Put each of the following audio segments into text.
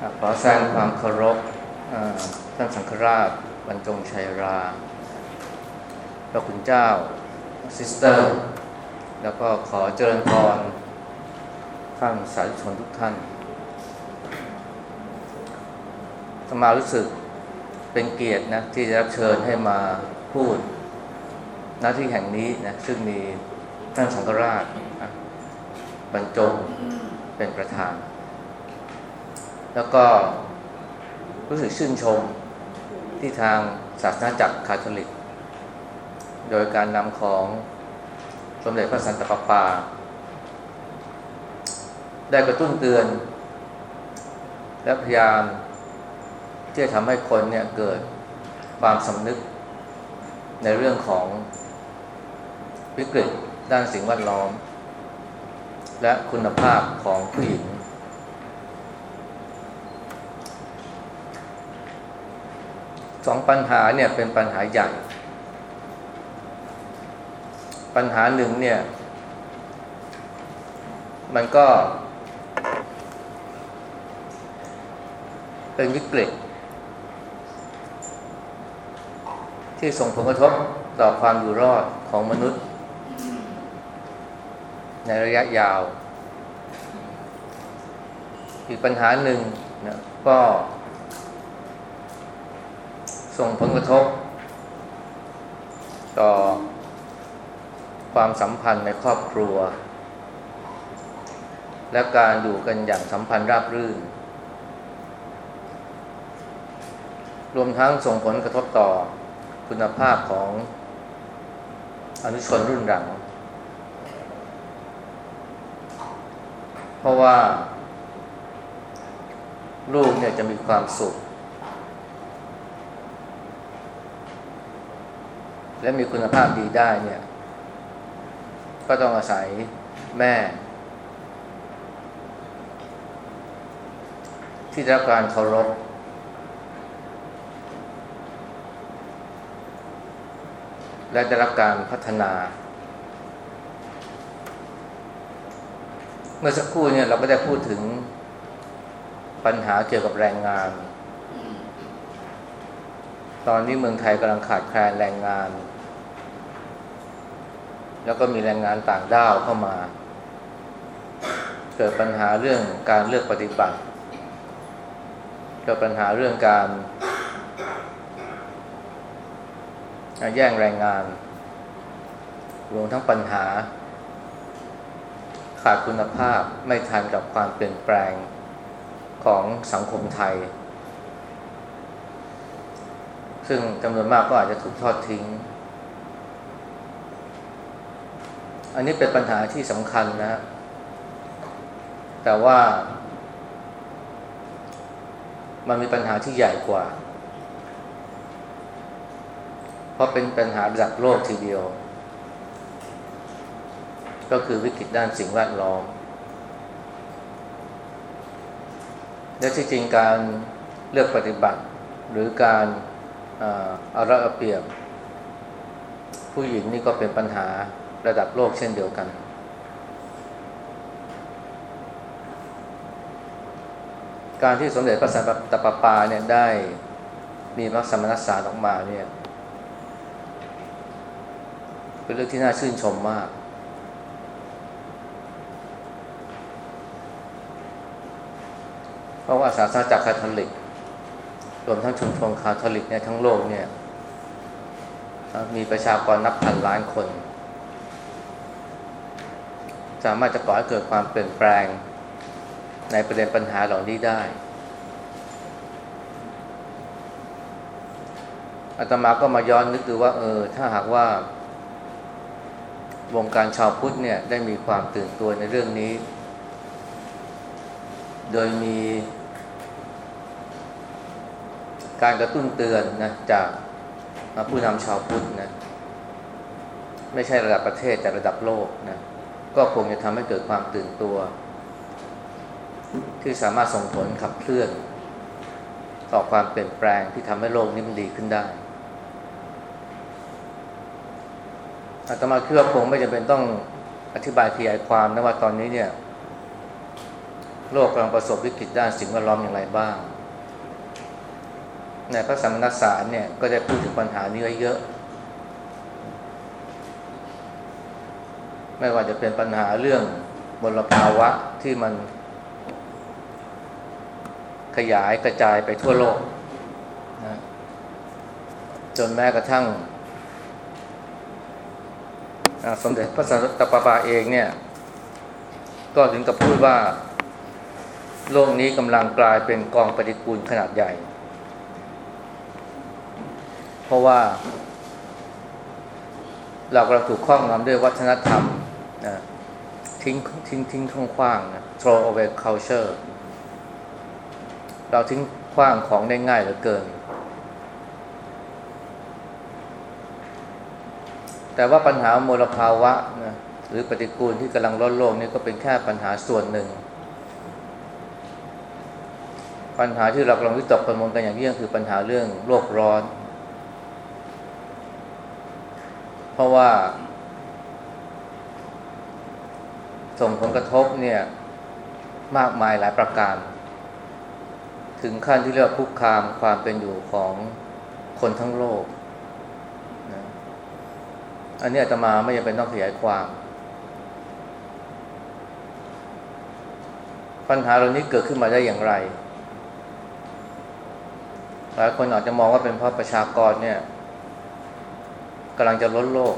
ขอแสดงความเคารพท่านสังฆราชบรรจงชัยราพระคุณเจ้าซิสเตอร์ แล้วก็ขอเจริญพรท่านสาธุชนทุกท่านสมารู้สึกเป็นเกียรตินะที่จะรับเชิญให้มาพูดหน้าที่แห่งนี้นะซึ่งมีท่านสังฆราชบรรจงเป็นประธาน แล้วก็รู้สึกชื่นชมที่ทางศาสนาจักรคาทอลิก โดยการนำของสมเด็จพระสันตะปาปา ได้กระตุ้นเตือน และพยายามที่จะทำให้คนเนี่ยเกิดความสำนึกในเรื่องของวิกฤตด้านสิ่งแวดล้อม และคุณภาพของผู้หญิง สองปัญหาเนี่ยเป็นปัญหาใหญ่ ปัญหาหนึ่งเนี่ย มันก็ เป็นวิกฤต ที่ส่งผลกระทบต่อความอยู่รอดของมนุษย์ ในระยะยาว อีกปัญหาหนึ่งนะก็ ส่งผลกระทบ ต่อความสัมพันธ์ในครอบครัว และการอยู่กันอย่างสัมพันธ์ราบรื่น รวมทั้งส่งผลกระทบต่อคุณภาพของอนุชนรุ่นหลัง เพราะว่าลูกเนี่ยจะมีความสุข และมีคุณภาพดีได้เนี่ย ก็ต้องอาศัยแม่ ที่ได้รับการเคารพและได้รับการพัฒนา เมื่อสักครู่เนี่ยเราก็ได้พูดถึงปัญหาเกี่ยวกับแรงงาน ตอนนี้เมืองไทยกำลังขาดแคลนแรงงาน แล้วก็มีแรงงานต่างด้าวเข้ามา เกิดปัญหาเรื่องการเลือกปฏิบัติ เกิดปัญหาเรื่องการแย่งแรงงาน รวมทั้งปัญหา ขาดคุณภาพไม่ทันกับความเปลี่ยนแปลงของสังคมไทย ซึ่งจำนวนมากก็อาจจะถูกทอดทิ้ง อันนี้เป็นปัญหาที่สำคัญนะ แต่ว่า มันมีปัญหาที่ใหญ่กว่า เพราะเป็นปัญหาระดับโลกทีเดียว ก็คือวิกฤตด้านสิ่งแวดล้อม และที่จริงการเลือกปฏิบัติหรือการ อาระเปียบ ผู้หญิงนี่ก็เป็นปัญหาระดับโลกเช่นเดียวกัน การที่สมเด็จพระสันตะปาปาเนี่ยได้มีพระสมณสารออกมาเนี่ยเป็นเรื่องที่น่าชื่นชมมาก เพราะว่าศาสนาจักคาทอลิก รวมทั้งชุมชนคาทอลิกเนี่ยทั้งโลกเนี่ยมีประชากรนับพันล้านคน สามารถจะก่อให้เกิดความเปลี่ยนแปลงในประเด็นปัญหาเหล่านี้ได้อาตมาก็มาย้อนนึกดูว่าเออ ถ้าหากว่าวงการชาวพุทธเนี่ยได้มีความตื่นตัวในเรื่องนี้ โดยมี การกระตุ้นเตือนนะจากผู้นำชาวพุทธนะไม่ใช่ระดับประเทศแต่ระดับโลกนะก็คงจะทำให้เกิดความตื่นตัว ที่สามารถส่งผลขับเคลื่อน ต่อความเปลี่ยนแปลงที่ทำให้โลกนี้มันดีขึ้นได้อาตมาคือว่าคงไม่จำเป็นต้องอธิบายขยายความนะว่าตอนนี้เนี่ย โลกกำลังประสบวิกฤตด้านสิ่งแวดล้อมอย่างไรบ้าง ในพระสัมนัสารเนี่ยก็ได้พูดถึงปัญหานี้ไว้เยอะ ไม่ว่าจะเป็นปัญหาเรื่องมลภาวะที่มัน ขยายกระจายไปทั่วโลกนะจนแม้กระทั่งสมเด็จพระสันตะปาปาเองเนี่ย ก็ถึงกับพูดว่า โลกนี้กำลังกลายเป็นกองปฏิกูลขนาดใหญ่ เพราะว่า เรากำลังถูกครอบงำด้วยวัฒนธรรมนะทิ้งทิ้งทิ้งท้งขว้างนะ throw away culture เราทิ้งขว้างของได้ง่ายเหลือเกิน แต่ว่าปัญหามลภาวะนะหรือปฏิกูลที่กำลังลดโลกนี่ก็เป็นแค่ปัญหาส่วนหนึ่ง ปัญหาที่เรากำลังวิตกกังวลกันอย่างยิ่งคือปัญหาเรื่องโลกร้อน เพ ราะว่า ส่งผลกระทบเนี่ย มากมายหลายประการ ถึงขั้นที่เรียกว่าคุกคามความเป็นอยู่ของคนทั้งโลกนะอันนี้อาตมาไม่จำเป็นต้องขยายความ ปัญหาเหล่านี้เกิดขึ้นมาได้อย่างไร หลายคนอาจจะมองว่าเป็นเพราะประชากรเนี่ย กำลังจะล้นโลก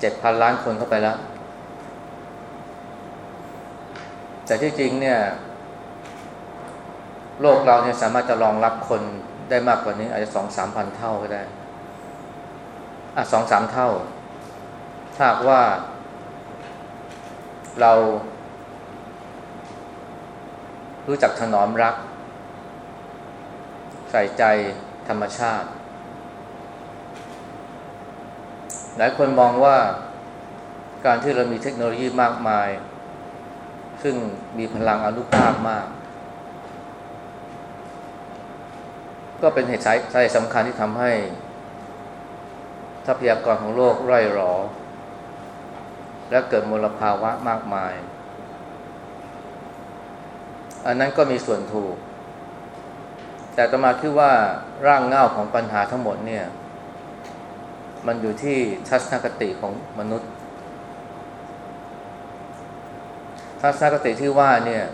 เจ็ดพันล้านคนเข้าไปแล้ว แต่ที่จริงเนี่ย โลกเราเนี่ยสามารถจะรองรับคนได้มากกว่านี้ อาจจะสองสามพันเท่าก็ได้ อะสองสามเท่า ถ้าหากว่า เรา รู้จักถนอมรัก ใส่ใจธรรมชาติ หลายคนมองว่าการที่เรามีเทคโนโลยีมากมาย ซึ่งมีพลังอนุภาพมาก ก็เป็นเหตุสาเหตุสำคัญที่ทำให้ ทรัพยากรของโลกไร่หรอ และเกิดมลภาวะมากมาย อันนั้นก็มีส่วนถูก แต่ตมาคิดว่าร่างเง่าของปัญหาทั้งหมดเนี่ย มันอยู่ที่ทัศนคติของมนุษย์ ทัศนคติที่ว่าเนี่ย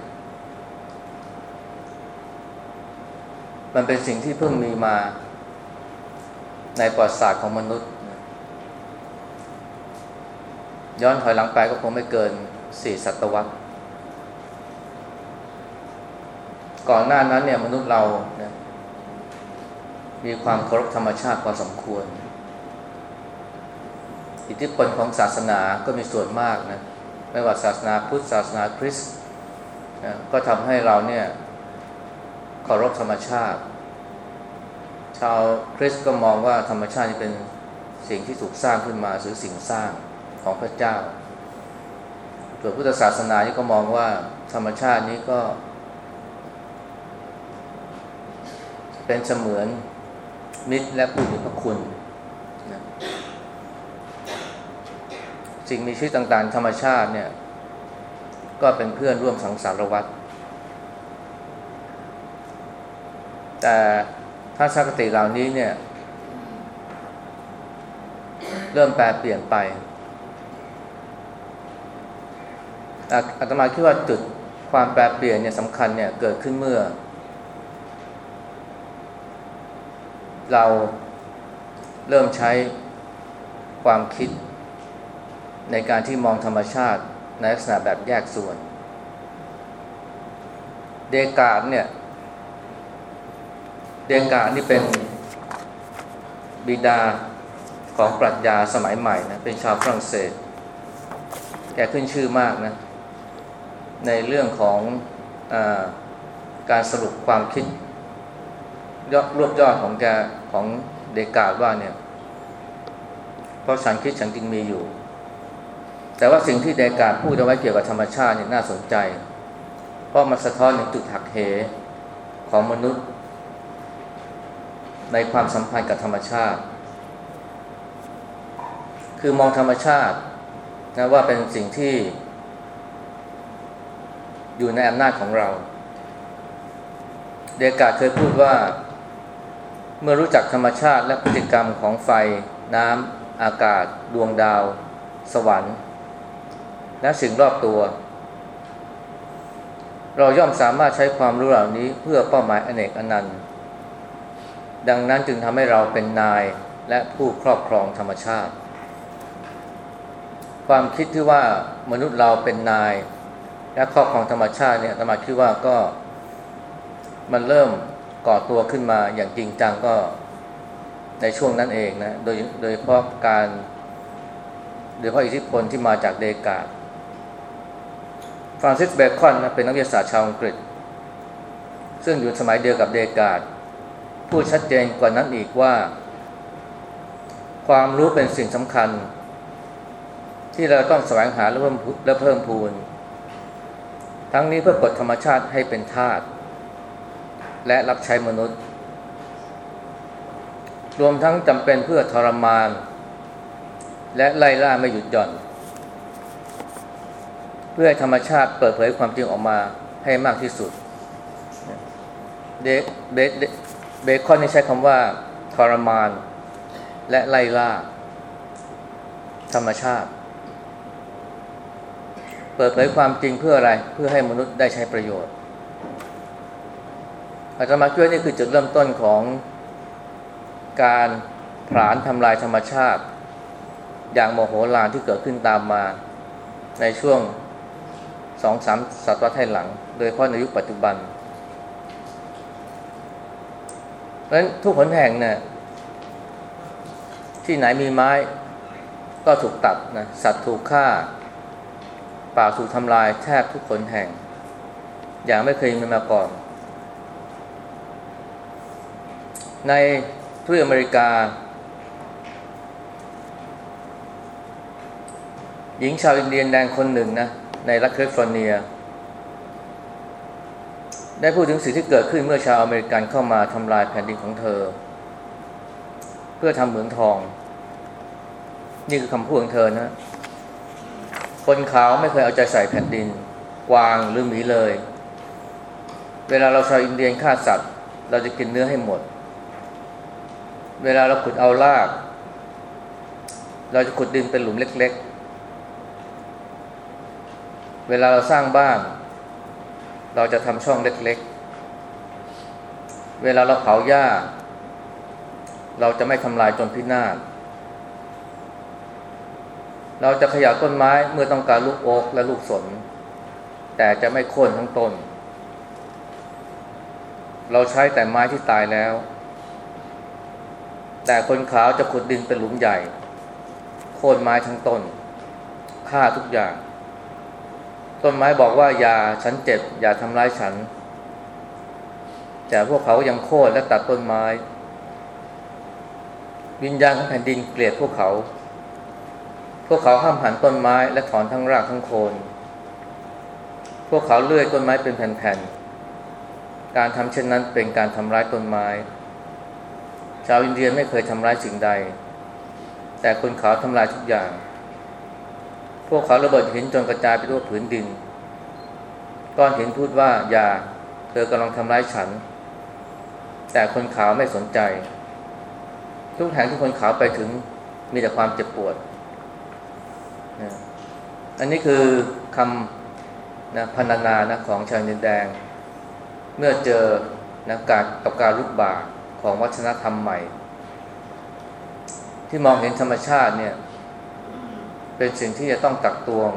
มันเป็นสิ่งที่เพิ่งมีมาในประวัติศาสตร์ของมนุษย์ ย้อนถอยหลังไปก็คงไม่เกินสี่ศตวรรษ ก่อนหน้านั้นเนี่ยมนุษย์เรานะมีความเคารพธรรมชาติพอสมควร อิทธิพลของศาสนาก็มีส่วนมากนะไม่ว่าศาสนาพุทธศาสนาคริสต์นะก็ทำให้เราเนี่ยเคารพธรรมชาติ ชาวคริสต์ก็มองว่าธรรมชาติเป็นสิ่งที่ถูกสร้างขึ้นมาหรือสิ่งสร้างของพระเจ้าส่วนพุทธศาสนานี่ก็มองว่าธรรมชาตินี้ก็ เป็นเสมือนมิตรและผู้มีพระคุณนะ สิ่งมีชีวิตต่างๆ ธรรมชาติเนี่ย ก็เป็นเพื่อนร่วมสังสารวัฏแต่ถ้าชาคติเหล่านี้เนี่ย เริ่มแปลเปลี่ยนไปอาตมาคิดว่าจุดความแปลเปลี่ยนเนี่ยสำคัญเนี่ยเกิดขึ้นเมื่อ เราเริ่มใช้ความคิด ในการที่มองธรรมชาติในลักษณะแบบแยกส่วน เดกาดเนี่ย เดกาดนี่เป็นบิดาของปรัชญาสมัยใหม่นะเป็นชาวฝรั่งเศส แกขึ้นชื่อมากนะ ในเรื่องของอการสรุปความคิดยอดรวบยอดของแกของเดกาดว่าเนี่ย เพราะฉันคิดฉันจึงมีอยู่ แต่ว่าสิ่งที่เดกาพูดเอาไว้เกี่ยวกับธรรมชาติเนี่ยน่าสนใจ เพราะมันสะท้อนถึงจุดหักเหของมนุษย์ ในความสัมพันธ์กับธรรมชาติ คือมองธรรมชาตินะว่าเป็นสิ่งที่ อยู่ในอำนาจของเรา เดกาเคยพูดว่า เมื่อรู้จักธรรมชาติและพฤติกรรมของไฟ น้ำอากาศ ดวงดาว สวรรค์ และสิ่งรอบตัว เราย่อมสามารถใช้ความรู้เหล่านี้เพื่อเป้าหมายอเนกอนันต์ ดังนั้นจึงทำให้เราเป็นนายและผู้ครอบครองธรรมชาติ ความคิดที่ว่ามนุษย์เราเป็นนาย และครอบครองธรรมชาติเนี่ยธรรมาคิดว่าก็มันเริ่มก่อตัวขึ้นมาอย่างจริงจังก็ในช่วงนั้นเองนะ โดยโดยเฉพาะการ โดยเฉพาะอิทธิพลที่มาจากเดกา ฟรานซิสเบคอนนะเป็นนักวิทยาศาสตร์ชาวอังกฤษ ซึ่งอยู่สมัยเดียวกับเดกาดพูดชัดเจนกว่านั้นอีกว่า ความรู้เป็นสิ่งสำคัญ ที่เราต้องแสวงหาและเพิ่มและเพิ่มพูน ทั้งนี้เพื่อกดธรรมชาติให้เป็นทาสและรับใช้มนุษย์ รวมทั้งจำเป็นเพื่อทรมาน และไล่ล่าไม่หยุดหย่อน เพื่อให้ธรรมชาติเปิดเผยความจริงออกมาให้มากที่สุดเดเบเบคอนนี่ใช้คำว่าทรมาน และไล่ล่า ธรรมชาติ เปิดเผยความจริงเพื่ออะไรเพื่อให้มนุษย์ได้ใช้ประโยชน์อาตมาคิดว่านี่คือจุดเริ่มต้นของการผลาญทำลายธรรมชาติ อย่างโมโหลานที่เกิดขึ้นตามมา ในช่วง สองสามศตวรรษให้หลัง โดยเฉพาะในยุคปัจจุบัน เพราะฉะนั้นทุกหนแห่งเนี่ยที่ไหนมีไม้ก็ถูกตัดนะสัตว์ถูกฆ่า ป่าถูกทำลายแทบทุกคนแห่ง อย่างไม่เคยมีมาก่อน ในทวีปอเมริกา หญิงชาวอินเดียนแดงคนหนึ่งนะ ในรัฐแคลิฟอร์เนีย ได้พูดถึงสิ่งที่เกิดขึ้นเมื่อชาวอเมริกันเข้ามาทำลายแผ่นดินของเธอ เพื่อทำเหมืองทอง นี่คือคำพูดของเธอนะ คนขาวไม่เคยเอาใจใส่แผ่นดิน กวางหรือหมีเลย เวลาเราชาวอินเดียนฆ่าสัตว์ เราจะกินเนื้อให้หมด เวลาเราขุดเอาราก เราจะขุดดินเป็นหลุมเล็ก ๆ เวลาเราสร้างบ้าน เราจะทำช่องเล็กๆ เวลาเราเผาหญ้า เราจะไม่ทำลายจนพินาศ เราจะขยายต้นไม้เมื่อต้องการลูกโอ๊กและลูกสน แต่จะไม่โค่นทั้งต้น เราใช้แต่ไม้ที่ตายแล้ว แต่คนขาวจะขุดดินเป็นหลุมใหญ่ โค่นไม้ทั้งต้นฆ่าทุกอย่าง ต้นไม้บอกว่าอย่าฉันเจ็บ อย่าทำร้ายฉัน แต่พวกเขายังโค่นและตัดต้นไม้ วิญญาณของแผ่นดินเกลียดพวกเขา พวกเขาห้ามหันต้นไม้และถอนทั้งรากทั้งโคน พวกเขาเลื่อยต้นไม้เป็นแผ่นๆ การทำเช่นนั้นเป็นการทำร้ายต้นไม้ ชาวอินเดียไม่เคยทำร้ายสิ่งใด แต่คนขาวทำลายทุกอย่าง พวกเขาระเบิดหินจนกระจายไปทั่วผืนดิน ก้อนหินพูดว่าอย่าเธอกำลังทำร้ายฉัน แต่คนขาวไม่สนใจ ทุกแห่งที่คนขาวไปถึงมีแต่ความเจ็บปวด อันนี้คือคำนะพรรณนานะของชาวอินแดง เมื่อเจอนะการกับการลุกบาของวัฒนธรรมใหม่ ที่มองเห็นธรรมชาติเนี่ย เป็นสิ่งที่จะต้องตักตวง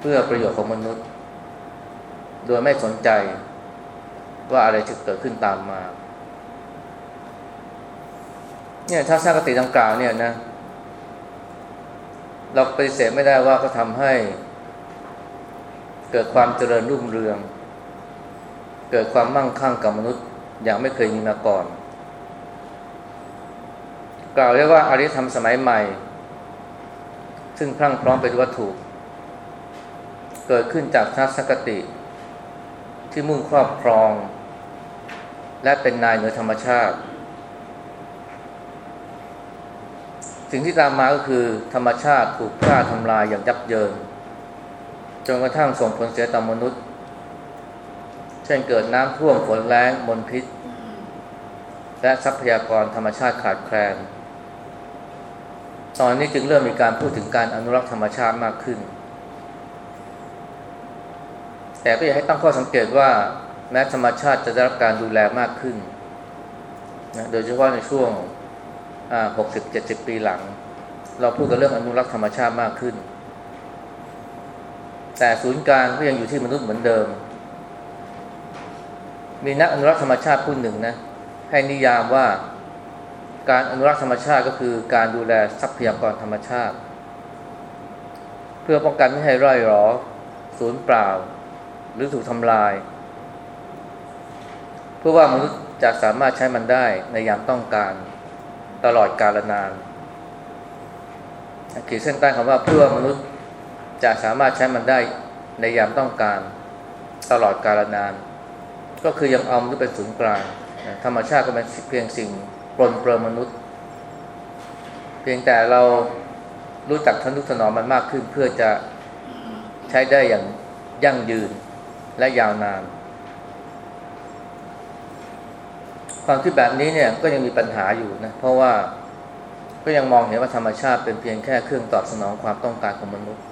เพื่อประโยชน์ของมนุษย์ โดยไม่สนใจว่าอะไรจะเกิดขึ้นตามมาเนี่ยถ้าสร้างกติดังกล่าวเนี่ยนะเราปฏิเสธไม่ได้ว่าก็ทำให้ เกิดความเจริญรุ่งเรือง เกิดความมั่งคั่งกับมนุษย์ อย่างไม่เคยมีมาก่อน กล่าวเรียกว่าอารยธรรมสมัยใหม่ ซึ่งพรั่งพร้อมไปด้วยวัตถุเกิดขึ้นจากทัศนคติ ที่มุ่งครอบครอง และเป็นนายเหนือธรรมชาติ สิ่งที่ตามมาก็คือธรรมชาติถูกฆ่าทำลายอย่างยับเยินจนกระทั่งส่งผลเสียต่อมนุษย์ เช่นเกิดน้ำท่วมฝนแรงมลพิษ และทรัพยากรธรรมชาติขาดแคลน ตอนนี้จึงเริ่มมีการพูดถึงการอนุรักษ์ธรรมชาติมากขึ้น แต่ก็อยากให้ตั้งข้อสังเกตว่าแม้ธรรมชาติจะได้รับการดูแลมากขึ้นนะโดยเฉพาะในช่วงหกสิบเจ็ดสิบปีหลัง เราพูดกันเรื่องอนุรักษ์ธรรมชาติมากขึ้น แต่ศูนย์กลางก็ยังอยู่ที่มนุษย์เหมือนเดิม มีนักอนุรักษ์ธรรมชาติผู้หนึ่งนะ ให้นิยามว่า การอนุรักษ์ธรรมชาติก็คือการดูแลทรัพยากรธรรมชาติ เพื่อป้องกันไม่ให้ร่อยหรอสูญเปล่า หรือถูกทำลาย เพื่อว่ามนุษย์จะสามารถใช้มันได้ในยามต้องการตลอดกาลนานขีดเส้นใต้คำว่าเพื่อมนุษย์จะสามารถใช้มันได้ในยามต้องการตลอดกาลนาน ก็คือยังเอามนุษย์เป็นศูนย์กลางธรรมชาติก็เป็นเพียงสิ่ง ปลนเปลือมนุษย์ เพียงแต่เรารู้จักทนุถนอมมันมากขึ้นเพื่อจะใช้ได้อย่างยั่งยืนและยาวนาน ความคิดแบบนี้เนี่ยก็ยังมีปัญหาอยู่นะ เพราะว่าก็ยังมองเห็นว่าธรรมชาติเป็นเพียงแค่เครื่องตอบสนองความต้องการของมนุษย์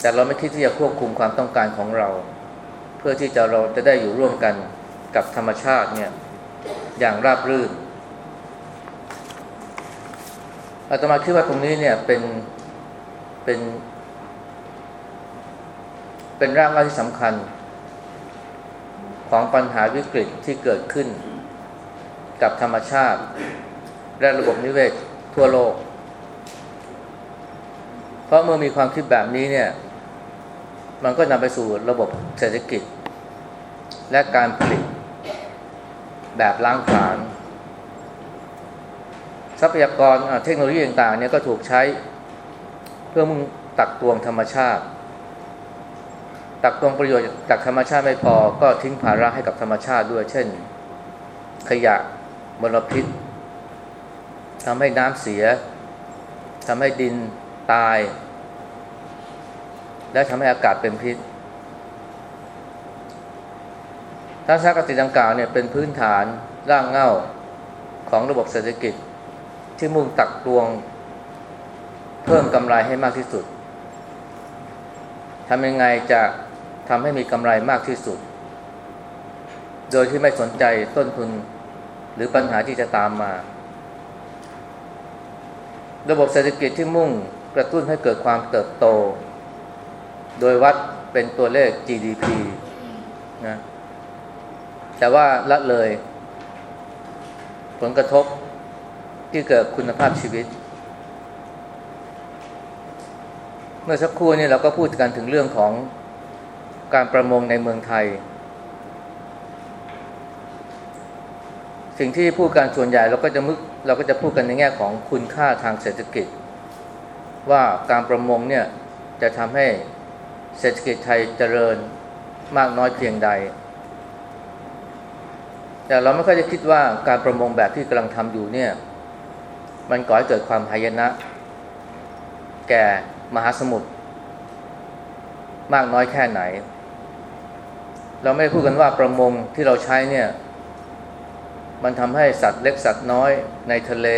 แต่เราไม่คิดที่จะควบคุมความต้องการของเรา เพื่อที่จะเราจะได้อยู่ร่วมกันกับธรรมชาติเนี่ย อย่างราบรื่นอาตมาคิดว่าตรงนี้เนี่ยเป็นเป็น เป็นร่างว่าที่สำคัญ ของปัญหาวิกฤตที่เกิดขึ้น กับธรรมชาติ และระบบนิเวศทั่วโลก เพราะเมื่อมีความคิดแบบนี้เนี่ย มันก็นำไปสู่ระบบเศรษฐกิจ และการผลิต แบบล้างผลาญทรัพยากรเทคโนโลยีต่างๆเนี่ยก็ถูกใช้เพื่อมุ่งตักตวงธรรมชาติ ตักตวงประโยชน์จากธรรมชาติไม่พอก็ทิ้งภาระให้กับธรรมชาติด้วย เช่น ขยะมลพิษทำให้น้ำเสียทำให้ดินตาย และทำให้อากาศเป็นพิษ ทัศนคติดังกล่าวเนี่ยเป็นพื้นฐานร่างเง่าของระบบเศรษฐกิจ ที่มุ่งตักตวง เพิ่มกำไรให้มากที่สุดทำยังไงจะทำให้มีกำไรมากที่สุด โดยที่ไม่สนใจต้นทุนหรือปัญหาที่จะตามมา ระบบเศรษฐกิจที่มุ่งกระตุ้นให้เกิดความเติบโต โดยวัดเป็นตัวเลข GDP นะ แต่ว่าละเลย ผลกระทบที่เกิดคุณภาพชีวิต เมื่อสักครู่นี้เราก็พูดกันถึงเรื่องของการประมงในเมืองไทย สิ่งที่พูดกันส่วนใหญ่เราก็จะมึกเราก็จะพูดกันในแง่ของคุณค่าทางเศรษฐกิจ ว่าการประมงเนี่ยจะทำให้เศรษฐกิจไทยเจริญมากน้อยเพียงใด แต่เราไม่ค่อยจะคิดว่าการประมงแบบที่กำลังทำอยู่เนี่ย มันก่อให้เกิดความหายนะ แก่มหาสมุทรมากน้อยแค่ไหน เราไม่พูดกันว่าประมงที่เราใช้เนี่ย มันทำให้สัตว์เล็กสัตว์น้อยในทะเล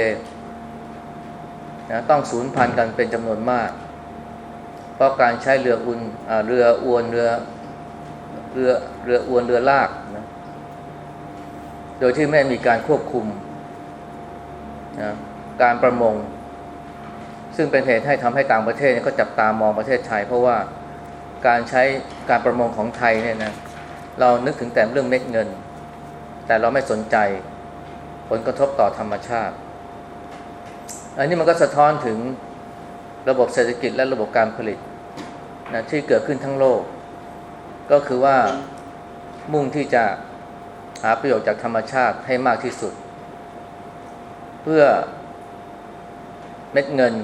นะต้องสูญพันธุ์กันเป็นจำนวนมาก เพราะการใช้เรืออุนเรืออวนเรือเรือเรืออวนเรือลากน โดยที่ไม่มีการควบคุมนะการประมง ซึ่งเป็นเหตุให้ทำให้ต่างประเทศก็จับตามองประเทศไทย เพราะว่าการใช้การประมงของไทยเนี่ยนะเรานึกถึงแต่เรื่องเม็ดเงิน แต่เราไม่สนใจผลกระทบต่อธรรมชาติ อันนี้มันก็สะท้อนถึงระบบเศรษฐกิจและระบบการผลิตนะที่เกิดขึ้นทั้งโลก ก็คือว่ามุ่งที่จะ หาประโยชน์จากธรรมชาติให้มากที่สุด เพื่อเม็ดเงิน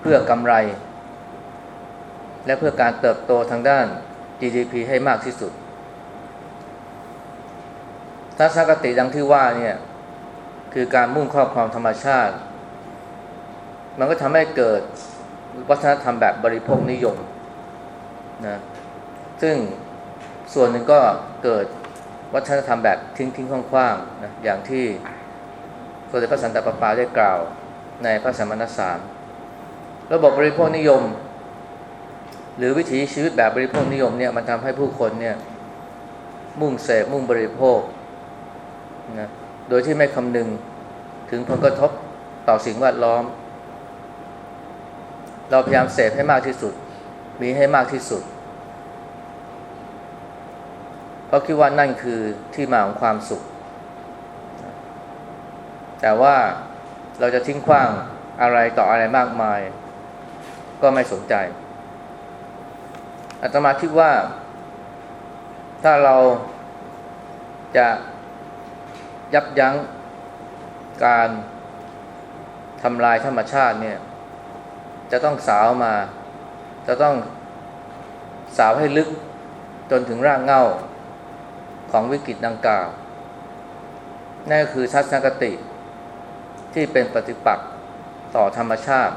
เพื่อกำไร และเพื่อการเติบโตทางด้าน GDP ให้มากที่สุดทัศนคติดังที่ว่าเนี่ยคือการมุ่งครอบครองธรรมชาติ มันก็ทำให้เกิดวัฒนธรรมแบบบริโภคนิยมนะซึ่งส่วนหนึ่งก็เกิด วัฒนธรรมแบบทิ้งทิ้งคว้างๆนะอย่างที่สมเด็จพระสันตะปาปาได้กล่าวในพระสมณสารระบบบริโภคนิยม หรือวิถีชีวิตแบบบริโภคนิยมเนี่ยมันทำให้ผู้คนเนี่ยมุ่งเสพมุ่งบริโภคนะโดยที่ไม่คำนึงถึงผลกระทบต่อสิ่งแวดล้อม เราพยายามเสพให้มากที่สุด มีให้มากที่สุด เพ ราะคิดว่านั่นคือที่มาของความสุข แต่ว่าเราจะทิ้งขว้างอะไรต่ออะไรมากมาย ก็ไม่สนใจอาตมาคิดว่า ถ้าเราจะยับยั้งการทำลายธรรมชาติเนี่ย จะต้องสาวมา จะต้องสาวให้ลึกจนถึงรางเหง้า ของวิกฤตดังกล่าว นั่นก็คือทัศนคติที่เป็นปฏิปักษ์ต่อธรรมชาติ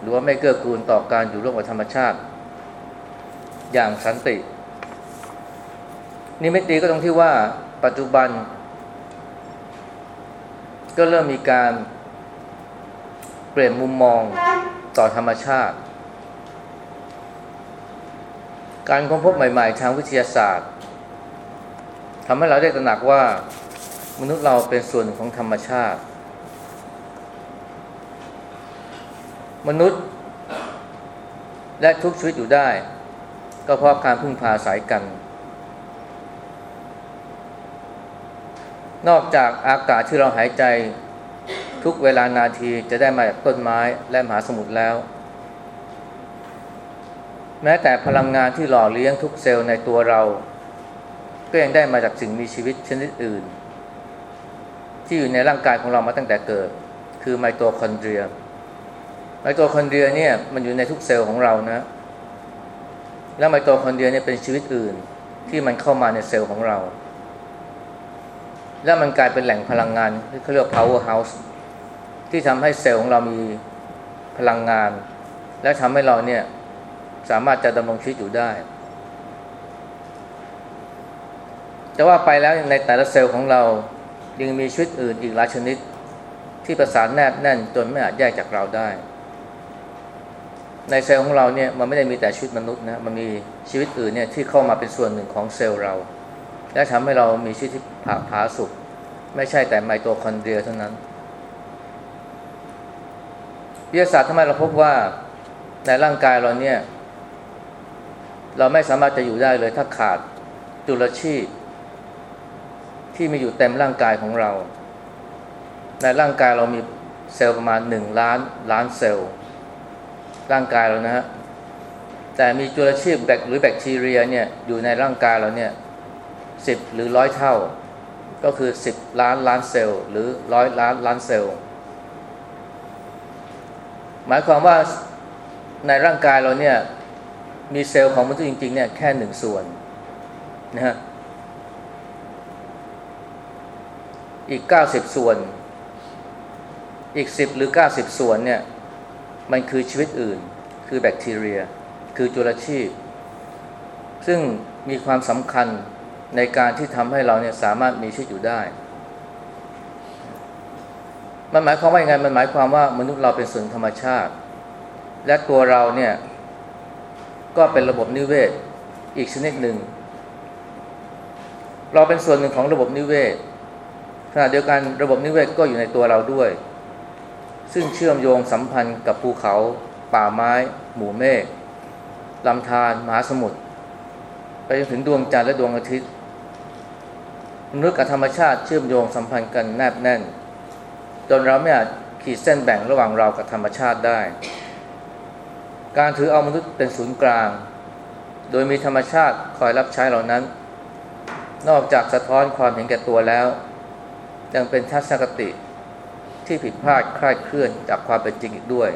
หรือว่าไม่เกื้อกูลต่อการอยู่ร่วมกับธรรมชาติ อย่างสันติ นี่ไม่ตีก็ตรงที่ว่าปัจจุบัน ก็เริ่มมีการเปลี่ยนมุมมองต่อธรรมชาติ การค้นพบใหม่ ๆ ทางวิทยาศาสตร์ ทำให้เราได้ตระหนักว่ามนุษย์เราเป็นส่วนของธรรมชาติ มนุษย์ และทุกชีวิตอยู่ได้ ก็เพราะการพึ่งพาสายกัน นอกจากอากาศที่เราหายใจทุกเวลานาทีจะได้มาจากต้นไม้และมหาสมุทรแล้ว แม้แต่พลังงานที่หล่อเลี้ยงทุกเซลล์ในตัวเรา ก็ยังได้มาจากสิ่งมีชีวิตชนิดอื่น ที่อยู่ในร่างกายของเรามาตั้งแต่เกิด คือไมโตคอนเดรีย ไมโตคอนเดรียเนี่ยมันอยู่ในทุกเซลล์ของเรานะ และไมโตคอนเดรียเนี่ยเป็นชีวิตอื่นที่มันเข้ามาในเซลล์ของเรา และมันกลายเป็นแหล่งพลังงานที่เขาเรียก power house ที่ทำให้เซลล์ของเรามีพลังงาน และทำให้เราเนี่ยสามารถจะดำรงชีวิตอยู่ได้ จะว่าไปแล้วในแต่ละเซลล์ของเรายังมีชีวิตอื่นอีกหลายชนิด ที่ประสานแนบแน่นจนไม่อาจแยกจากเราได้ ในเซลล์ของเราเนี่ยมันไม่ได้มีแต่ชีวิตมนุษย์นะมันมีชีวิตอื่นเนี่ยที่เข้ามาเป็นส่วนหนึ่งของเซลล์เรา และทำให้เรามีชีวิตที่ผาผาสุกไม่ใช่แต่ไมโตคอนเดรียเท่านั้นวิทยาศาสตร์ทำให้เราพบว่าในร่างกายเราเนี่ย เราไม่สามารถจะอยู่ได้เลยถ้าขาดจุลชีพ ที่มีอยู่เต็มร่างกายของเรา ในร่างกายเรามีเซลล์ประมาณหนึ่งล้านล้านเซลล์ ร่างกายเรานะฮะแต่มีจุลชีพแบคหรือแบคทีเรียเนี่ยอยู่ในร่างกายเราเนี่ยสิบหรือร้อยเท่า ก็คือสิบล้านล้านเซลล์ หรือร้อยล้านล้านเซลล์ หมายความว่าในร่างกายเราเนี่ยมีเซลล์ของมนุษย์จริงๆเนี่ยแค่หนึ่งส่วนนะฮะ อีกเก้าสิบส่วน อีกสิบหรือเก้าสิบส่วนเนี่ย มันคือชีวิตอื่น คือแบคทีเรีย คือจุลชีพ ซึ่งมีความสำคัญในการที่ทำให้เราเนี่ยสามารถมีชีวิตอยู่ได้ มันหมายความว่ายังไง มันหมายความว่ามนุษย์เราเป็นส่วนธรรมชาติ และตัวเราเนี่ยก็เป็นระบบนิเวศอีกชนิดหนึ่ง เราเป็นส่วนหนึ่งของระบบนิเวศ ขณะเดียวกันระบบนิเวศก็อยู่ในตัวเราด้วย ซึ่งเชื่อมโยงสัมพันธ์กับภูเขา ป่าไม้ หมู่เมฆลำธารมหาสมุทรไปจนถึงดวงจันทร์และดวงอาทิตย์มนุษย์กับธรรมชาติเชื่อมโยงสัมพันธ์กันแนบแน่น จนเราไม่อาจขีดเส้นแบ่งระหว่างเรากับธรรมชาติได้ การถือเอามนุษย์เป็นศูนย์กลาง โดยมีธรรมชาติคอยรับใช้เหล่านั้น นอกจากสะท้อนความเห็นแก่ตัวแล้ว ยังเป็นทัศนคติที่ผิดพลาดคลาดเคลื่อนจากความเป็นจริงอีกด้วย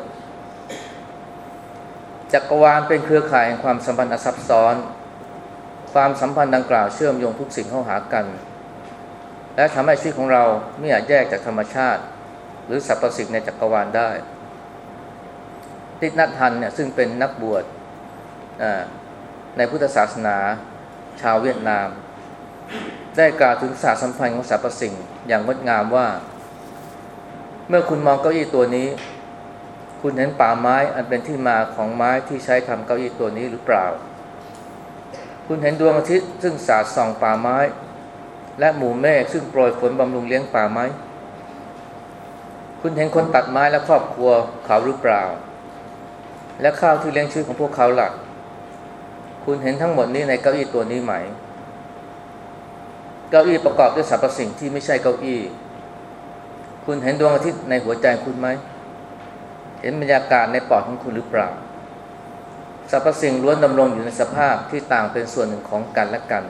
จักรวาลเป็นเครือข่ายแห่งความสัมพันธ์ซับซ้อน ความสัมพันธ์ดังกล่าวเชื่อมโยงทุกสิ่งเข้าหากัน และทำให้ชีวิตของเราไม่อาจแยกจากธรรมชาติ หรือสรรพสิ่งในจักรวาลได้ ติดนัททันเนี่ยซึ่งเป็นนักบวชในพุทธศาสนาชาวเวียดนาม ได้กล่าวถึงศาสตร์สัมพันธ์ของสรรพสิ่งอย่างงดงามว่า เมื่อคุณมองเก้าอี้ตัวนี้ คุณเห็นป่าไม้อันเป็นที่มาของไม้ที่ใช้ทำเก้าอี้ตัวนี้หรือเปล่า คุณเห็นดวงอาทิตย์ซึ่งสาดส่องป่าไม้ และหมู่เมฆซึ่งโปรยฝนบำรุงเลี้ยงป่าไม้ คุณเห็นคนตัดไม้และครอบครัวเขาหรือเปล่า และข้าวที่เลี้ยงชีวิตของพวกเขาหลัก คุณเห็นทั้งหมดนี้ในเก้าอี้ตัวนี้ไหม เก้าอี้ประกอบด้วยสรรพสิ่งที่ไม่ใช่เก้าอี้ คุณเห็นดวงอาทิตย์ในหัวใจคุณไหม เห็นบรรยากาศในปอดของคุณหรือเปล่า สรรพสิ่งล้วนดำรงอยู่ในสภาพที่ต่างเป็นส่วนหนึ่งของกันและกัน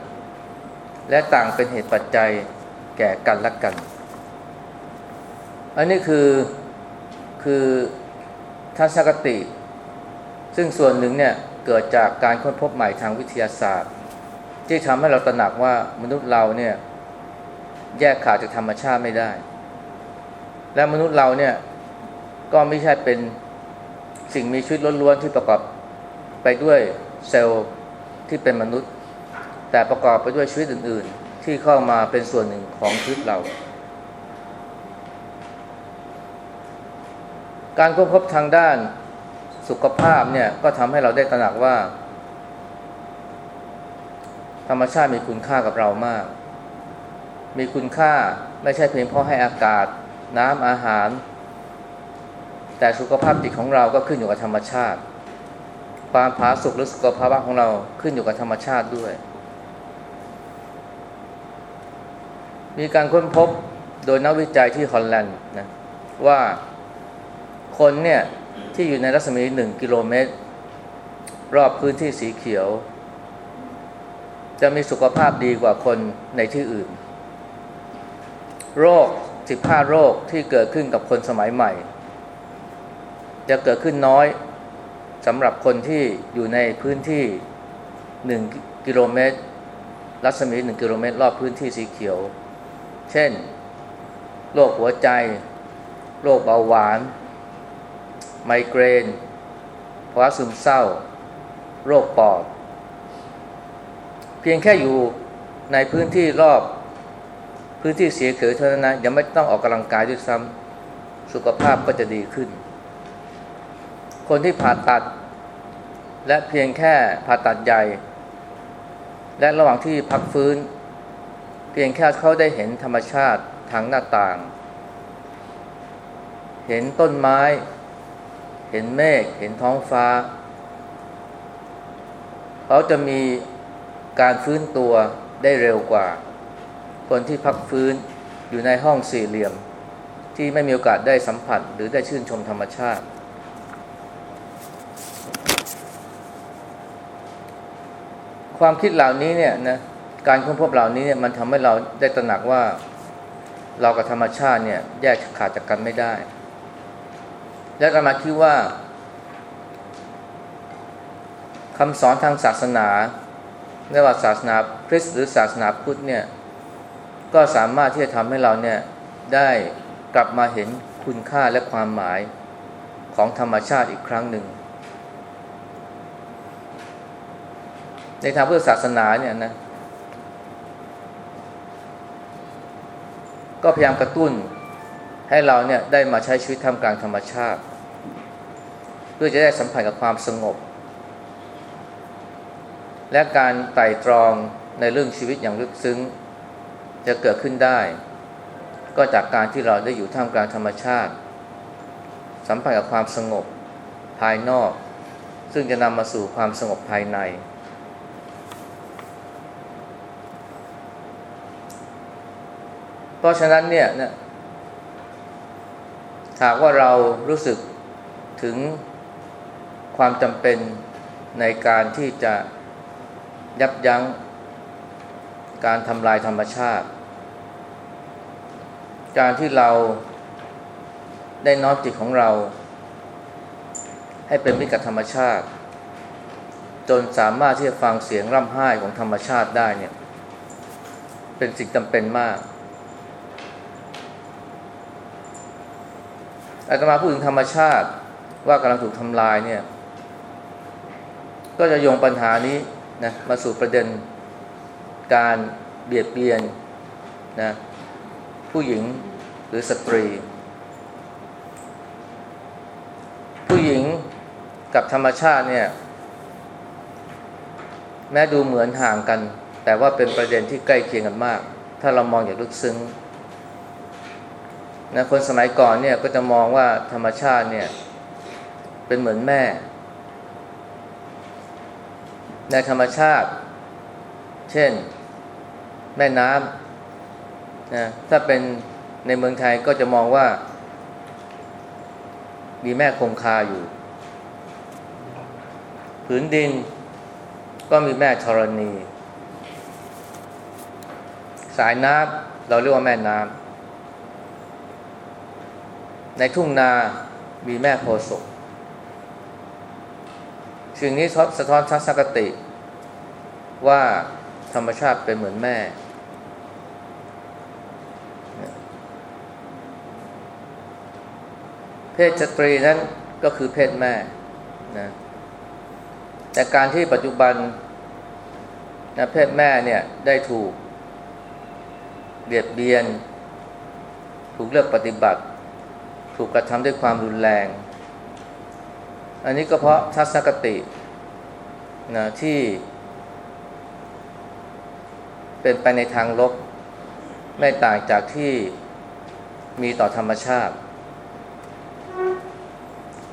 และต่างเป็นเหตุปัจจัยแก่กันและกัน อันนี้คือคือทัศนคติ ซึ่งส่วนหนึ่งเนี่ยเกิดจากการค้นพบใหม่ทางวิทยาศาสตร์ ที่ทำให้เราตระหนักว่ามนุษย์เราเนี่ย แยกขาดจากธรรมชาติไม่ได้ และมนุษย์เราเนี่ยก็ไม่ใช่เป็นสิ่งมีชีวิตล้วนๆที่ประกอบไปด้วยเซลล์ที่เป็นมนุษย์ แต่ประกอบไปด้วยชีวิตอื่น ๆ ที่เข้ามาเป็นส่วนหนึ่งของชีวิตเรา การค้นพบทางด้านสุขภาพเนี่ยก็ทำให้เราได้ตระหนักว่า ธรรมชาติมีคุณค่ากับเรามาก มีคุณค่าไม่ใช่เพียงเพราะให้อากาศ น้ำอาหาร แต่สุขภาพจิตของเราก็ขึ้นอยู่กับธรรมชาติ ความผาสุกหรือสุขภาพของเราขึ้นอยู่กับธรรมชาติด้วย มีการค้นพบโดยนักวิจัยที่ฮอลแลนด์นะว่าคนเนี่ยที่อยู่ในรัศมีหนึ่งกิโลเมตร รอบพื้นที่สีเขียว จะมีสุขภาพดีกว่าคนในที่อื่น โรค 15 โรคที่เกิดขึ้นกับคนสมัยใหม่ จะเกิดขึ้นน้อยสำหรับคนที่อยู่ในพื้นที่ 1 กิโลเมตร รัศมี 1 กิโลเมตร รอบพื้นที่สีเขียว เช่น โรคหัวใจ โรคเบาหวาน ไมเกรนภาวะซึมเศร้า โรคปอด พียงแค่อยู่ในพื้นที่รอบพื้นที่เสียเขียวเท่านั้นนะยังไม่ต้องออกกำลังกายด้วยซ้ำสุขภาพก็จะดีขึ้น คนที่ผ่าตัด และเพียงแค่ผ่าตัดใหญ่ และระหว่างที่พักฟื้น เพียงแค่เขาได้เห็นธรรมชาติทางหน้าต่าง เห็นต้นไม้ เห็นเมฆเห็นท้องฟ้า เขาจะมี การฟื้นตัวได้เร็วกว่า คนที่พักฟื้นอยู่ในห้องสี่เหลี่ยม ที่ไม่มีโอกาสได้สัมผัสหรือได้ชื่นชมธรรมชาติ ความคิดเหล่านี้เนี่ยนะการค้นพบเหล่านี้เนี่ยมันทำให้เราได้ตระหนักว่าเรากับธรรมชาติเนี่ยแยกขาดจากกันไม่ได้ และอามาคิดว่าคำสอนทางศาสนา ไม่ว่าศาสนาคริสต์หรือศาสนาพุทธเนี่ยก็สามารถที่จะทำให้เราเนี่ยได้กลับมาเห็นคุณค่าและความหมายของธรรมชาติอีกครั้งหนึ่ง ในทางพุทธศาสนาเนี่ยนะก็พยายามกระตุ้นให้เราเนี่ยได้มาใช้ชีวิตทำกลางธรรมชาติ เพื่อจะได้สัมผัสกับความสงบ และการไต่ตรองในเรื่องชีวิตอย่างลึกซึ้ง จะเกิดขึ้นได้ ก็จากการที่เราได้อยู่ท่ามกลางธรรมชาติ สัมผัสกับความสงบภายนอก ซึ่งจะนำมาสู่ความสงบภายใน เพราะฉะนั้นเนี่ยนะหากว่าเรารู้สึกถึงความจำเป็นในการที่จะ ยับยั้งการทำลายธรรมชาติ การที่เราได้น้อมจิตของเรา ให้เป็นมิตรกับธรรมชาติ จนสามารถที่จะฟังเสียงร่ำไห้ของธรรมชาติได้เนี่ย เป็นสิ่งจำเป็นมากอาตมาพูดถึงธรรมชาติว่ากำลังถูกทำลายเนี่ย ก็จะโยงปัญหานี้ นะมาสู่ประเด็นการเบียดเบียนนะผู้หญิงหรือสตรี ผู้หญิงกับธรรมชาติเนี่ยแม้ดูเหมือนห่างกัน แต่ว่าเป็นประเด็นที่ใกล้เคียงกันมาก ถ้าเรามองอย่างลึกซึ้งนะคนสมัยก่อนเนี่ยก็จะมองว่าธรรมชาติเนี่ยเป็นเหมือนแม่ ในธรรมชาติ เช่นแม่น้ำนะถ้าเป็นในเมืองไทยก็จะมองว่า มีแม่คงคาอยู่ ผืนดินก็มีแม่ธรณี สายน้ำเราเรียกว่าแม่น้ำในทุ่งนา มีแม่โพศก สิ่งนี้สะท้อนทัศนคติ ว่าธรรมชาติเป็นเหมือนแม่ เพศสตรีนั้นก็คือเพศแม่นะแต่การที่ปัจจุบันนะเพศแม่เนี่ยได้ถูกเบียดเบียน ถูกเลือกปฏิบัติ ถูกกระทำด้วยความรุนแรง อันนี้ก็เพราะทัศนคตินะที่ เป็นไปในทางลบ ไม่ต่างจากที่มีต่อธรรมชาติ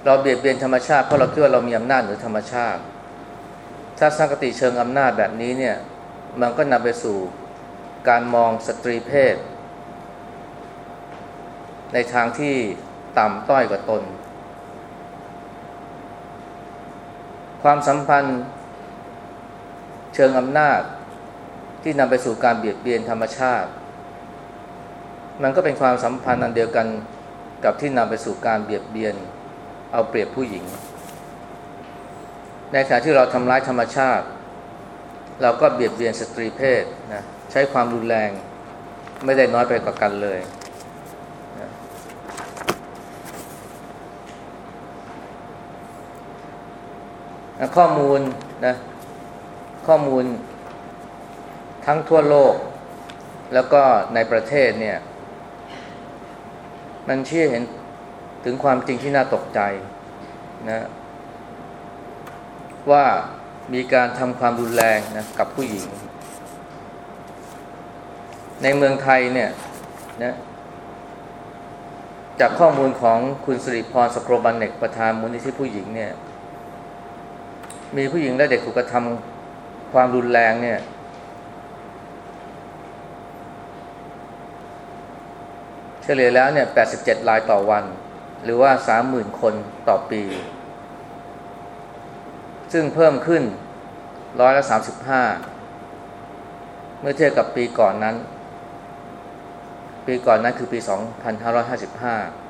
เราเบียดเบียนธรรมชาติเพราะเราคิดว่าเรามีอำนาจเหนือธรรมชาติทัศนคติเชิงอำนาจแบบนี้เนี่ยมันก็นำไปสู่การมองสตรีเพศ ในทางที่ต่ำต้อยกว่าตน ความสัมพันธ์เชิงอำนาจที่นำไปสู่การเบียดเบียนธรรมชาติ มันก็เป็นความสัมพันธ์อันเดียวกันกับที่นำไปสู่การเบียดเบียน เอาเปรียบผู้หญิง ในขณะที่เราทำร้ายธรรมชาติ เราก็เบียดเบียนสตรีเพศนะใช้ความรุนแรงไม่ได้น้อยไปกว่ากันเลย ข้อมูลนะข้อมูลทั้งทั่วโลก แล้วก็ในประเทศเนี่ย มันเชี้เห็นถึงความจริงที่น่าตกใจนะว่ามีการทำความรุนแรงนะกับผู้หญิง ในเมืองไทยเนี่ยนะจากข้อมูลของคุณสิริพรสโครบันเนกประธานมูลนิธิผู้หญิงเนี่ย มีผู้หญิงและเด็กถูกกระทำความรุนแรงเนี่ย เฉลี่ยแล้วเนี่ย 87 รายต่อวัน หรือว่า 30,000 คนต่อปี ซึ่งเพิ่มขึ้นร้อยละ35 เมื่อเทียบกับปีก่อนนั้น ปีก่อนนั้นคือปี 2555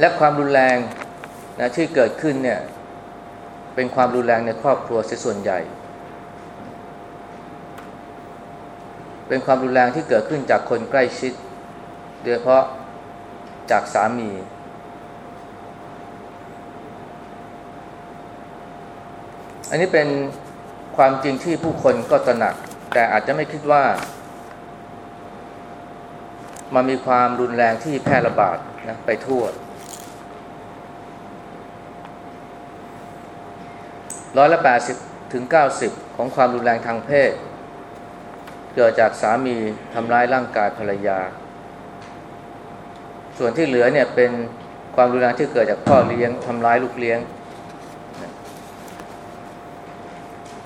และความรุนแรงนะที่เกิดขึ้นเนี่ยเป็นความรุนแรงในครอบครัวเสียส่วนใหญ่ เป็นความรุนแรงที่เกิดขึ้นจากคนใกล้ชิด โดยเฉพาะจากสามี อันนี้เป็นความจริงที่ผู้คนก็ตระหนัก แต่อาจจะไม่คิดว่า มันมีความรุนแรงที่แพร่ระบาดนะไปทั่ว ร้อยละแปดสิบถึงเก้าสิบของความรุนแรงทางเพศ เกิดจากสามีทำร้ายร่างกายภรรยา ส่วนที่เหลือเนี่ยเป็นความรุนแรงที่เกิดจากพ่อเลี้ยงทำร้ายลูกเลี้ยง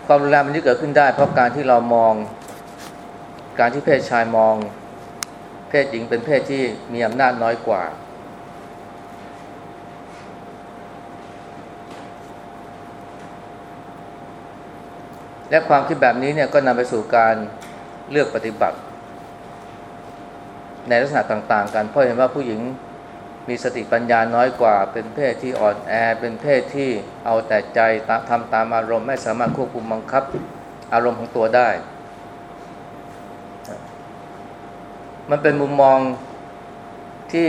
ความรุนแรงมันจะเกิดขึ้นได้ เพราะการที่เรามอง การที่เพศชายมอง เพศหญิงเป็นเพศที่มีอำนาจน้อยกว่า และความคิดแบบนี้เนี่ยก็นำไปสู่การเลือกปฏิบัติ ในลักษณะต่างๆ กัน เพราะเห็นว่าผู้หญิงมีสติปัญญาน้อยกว่า เป็นเพศที่อ่อนแอ เป็นเพศที่เอาแต่ใจทำตามอารมณ์ ไม่สามารถควบคุมบังคับอารมณ์ของตัวได้ มันเป็นมุมมองที่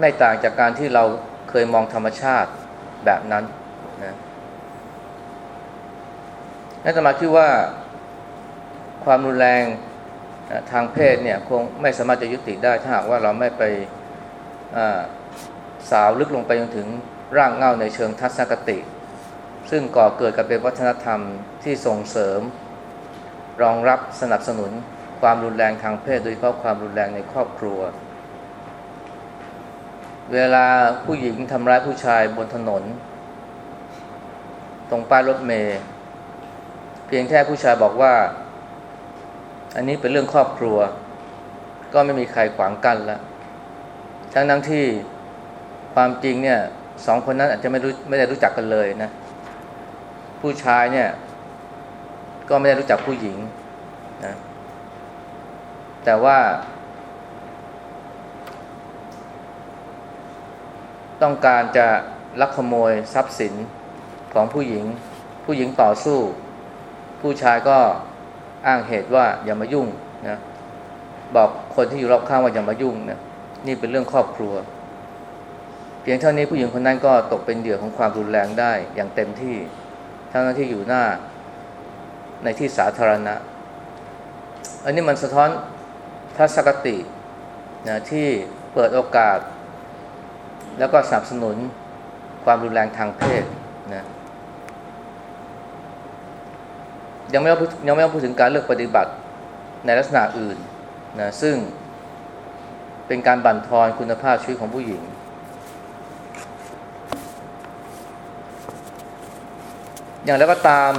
ไม่ต่างจากการที่เราเคยมองธรรมชาติแบบนั้นนะ นัตมาคิดว่าความรุนแรงทางเพศเนี่ยคงไม่สามารถจะยุติได้ถ้าหากว่าเราไม่ไปสาวลึกลงไปจนถึงร่างเงาในเชิงทัศนคติ ซึ่งก่อเกิดกับเป็นวัฒนธรรมที่ส่งเสริม รองรับสนับสนุนความรุนแรงทางเพศ โดยเฉพาะความรุนแรงในครอบครัว เวลาผู้หญิงทำร้ายผู้ชายบนถนน ตรงป้ายรถเมล์ เพียงแค่ผู้ชายบอกว่า อันนี้เป็นเรื่องครอบครัว ก็ไม่มีใครขวางกั้นล้วทั้งนั้นที่ความจริงเนี่ยสองคนนั้นอาจจะไม่รู้ไม่ได้รู้จักกันเลยนะ ผู้ชายเนี่ย ก็ไม่ได้รู้จักผู้หญิงนะแต่ว่า ต้องการจะลักขโมยทรัพย์สินของผู้หญิง ผู้หญิงต่อสู้ ผู้ชายก็อ้างเหตุว่าอย่ามายุ่งนะบอกคนที่อยู่รอบข้างว่าอย่ามายุ่งนะนี่เป็นเรื่องครอบครัว เพียงเท่านี้ผู้หญิงคนนั้นก็ตกเป็นเหยื่อของความรุนแรงได้อย่างเต็มที่ทั้งที่อยู่หน้าในที่สาธารณะ อันนี้มันสะท้อนทัศนคตินะที่เปิดโอกาส แล้วก็สนับสนุนความรุนแรงทางเพศนะ ยังไม่ยังไม่ต้องพูดถึงการเลือกปฏิบัติในลักษณะอื่นนะซึ่งเป็นการบั่นทอนคุณภาพชีวิตของผู้หญิง อย่างแล้วก็ตาม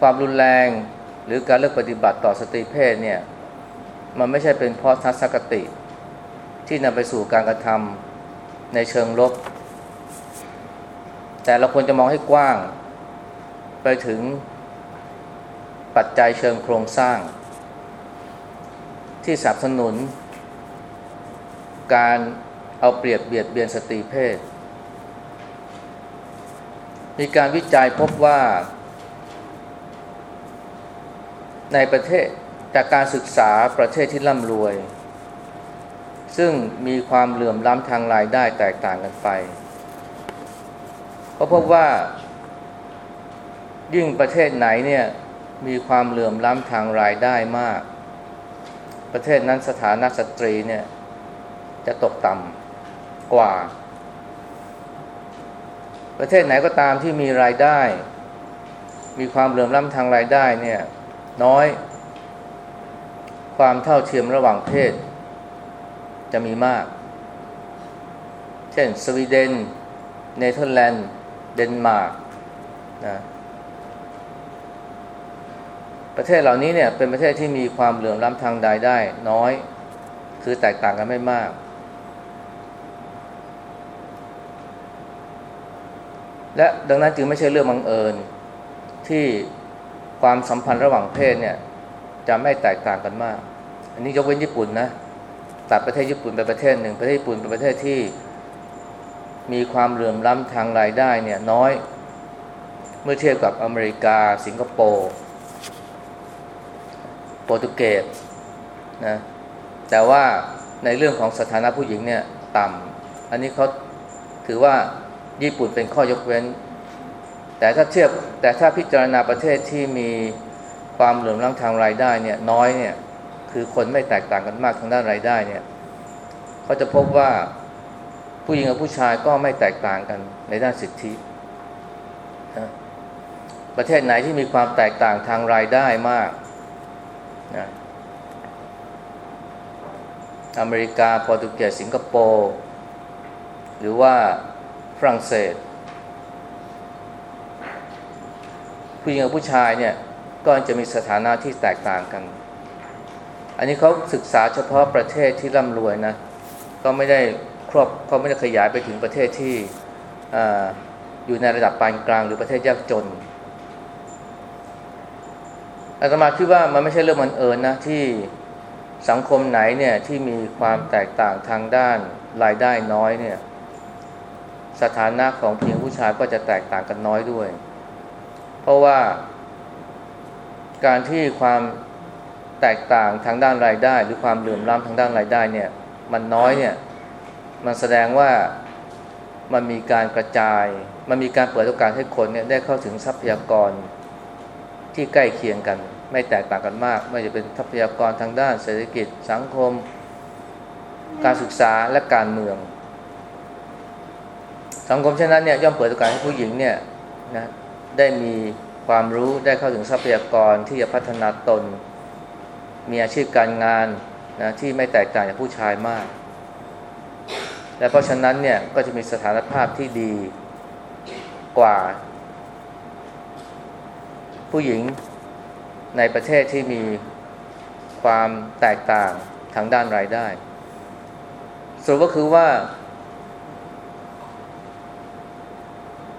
ความรุนแรงหรือการเลือกปฏิบัติต่อสตรีเพศเนี่ยมันไม่ใช่เป็นเพราะทัศนคติ ที่นำไปสู่การกระทำในเชิงลบ แต่เราควรจะมองให้กว้าง ไปถึงปัจจัยเชิงโครงสร้าง ที่สนับสนุน การเอาเปรียบเบียดเบียนสตรีเพศ มีการวิจัยพบว่า ในประเทศจากการศึกษาประเทศที่ร่ำรวย ซึ่งมีความเหลื่อมล้ำทางรายได้แตกต่างกันไป ก็พบว่า ยิ่งประเทศไหนเนี่ยมีความเหลื่อมล้ำทางรายได้มาก ประเทศนั้นสถานะสตรีเนี่ยจะตกต่ำกว่า ประเทศไหนก็ตามที่มีรายได้ มีความเหลื่อมล้ำทางรายได้เนี่ยน้อย ความเท่าเทียมระหว่างเพศ จะมีมาก เช่น สวีเดน เนเธอร์แลนด์ เดนมาร์กนะ ประเทศเหล่านี้เนี่ยเป็นประเทศที่มีความเหลื่อมล้ำทางรายได้น้อย คือแตกต่างกันไม่มาก และดังนั้นจึงไม่ใช่เรื่องบังเอิญ ที่ความสัมพันธ์ระหว่างเพศเนี่ยจะไม่แตกต่างกันมาก อันนี้ยกเว้นญี่ปุ่นนะตัดประเทศญี่ปุ่นเป็นประเทศหนึ่งประเทศญี่ปุ่นเป็นประเทศที่มีความเหลื่อมล้ำทางรายได้เนี่ยน้อย เมื่อเทียบกับอเมริกา สิงคโปร์ โปรตุเกสนะแต่ว่าในเรื่องของสถานะผู้หญิงเนี่ยต่ำอันนี้เขาถือว่าญี่ปุ่นเป็นข้อยกเว้น แต่ถ้าเทียบแต่ถ้าพิจารณาประเทศที่มีความเหลื่อมล้ำทางรายได้เนี่ยน้อยเนี่ยคือคนไม่แตกต่างกันมากทางด้านรายได้เนี่ยเขาจะพบว่าผู้หญิงกับผู้ชายก็ไม่แตกต่างกันในด้านสิทธิ ประเทศไหนที่มีความแตกต่างทางรายได้มาก นะอเมริกาโปรตุเกสสิงคโปร์หรือว่าฝรั่งเศส ผู้หญิงกับผู้ชายเนี่ยก็จะมีสถานะที่แตกต่างกัน อันนี้เขาศึกษาเฉพาะประเทศที่ร่ำรวยนะก็ไม่ได้ครอบเขาไม่ได้ขยายไปถึงประเทศที่ออยู่ในระดับปานกลางหรือประเทศยากจน อาตมาคิดว่ามันไม่ใช่เรื่องมันเอิญนะที่สังคมไหนเนี่ยที่มีความแตกต่างทางด้านรายได้น้อยเนี่ย สถานะของเพียงผู้ชายก็จะแตกต่างกันน้อยด้วย เพราะว่าการที่ความแตกต่างทางด้านรายได้ หรือความเหลื่อมล้ำทางด้านรายได้เนี่ยมันน้อยเนี่ยมันแสดงว่ามันมีการกระจาย มันมีการเปิดโอกาสให้คนเนี่ยได้เข้าถึงทรัพยากร ที่ใกล้เคียงกัน ไม่แตกต่างกันมาก ไม่ว่าจะเป็นทรัพยากรทางด้านเศรษฐกิจสังคม การศึกษาและการเมือง สังคมเช่นนั้นเนี่ยย่อมเปิดโอกาสให้ผู้หญิงเนี่ยนะได้มีความรู้ได้เข้าถึงทรัพยากรที่จะพัฒนาตน มีอาชีพการงานนะที่ไม่แตกต่างจากผู้ชายมาก และเพราะฉะนั้นเนี่ยก็จะมีสถานภาพที่ดีกว่า ผู้หญิงในประเทศที่มีความแตกต่างทางด้านรายได้สรุปก็คือว่า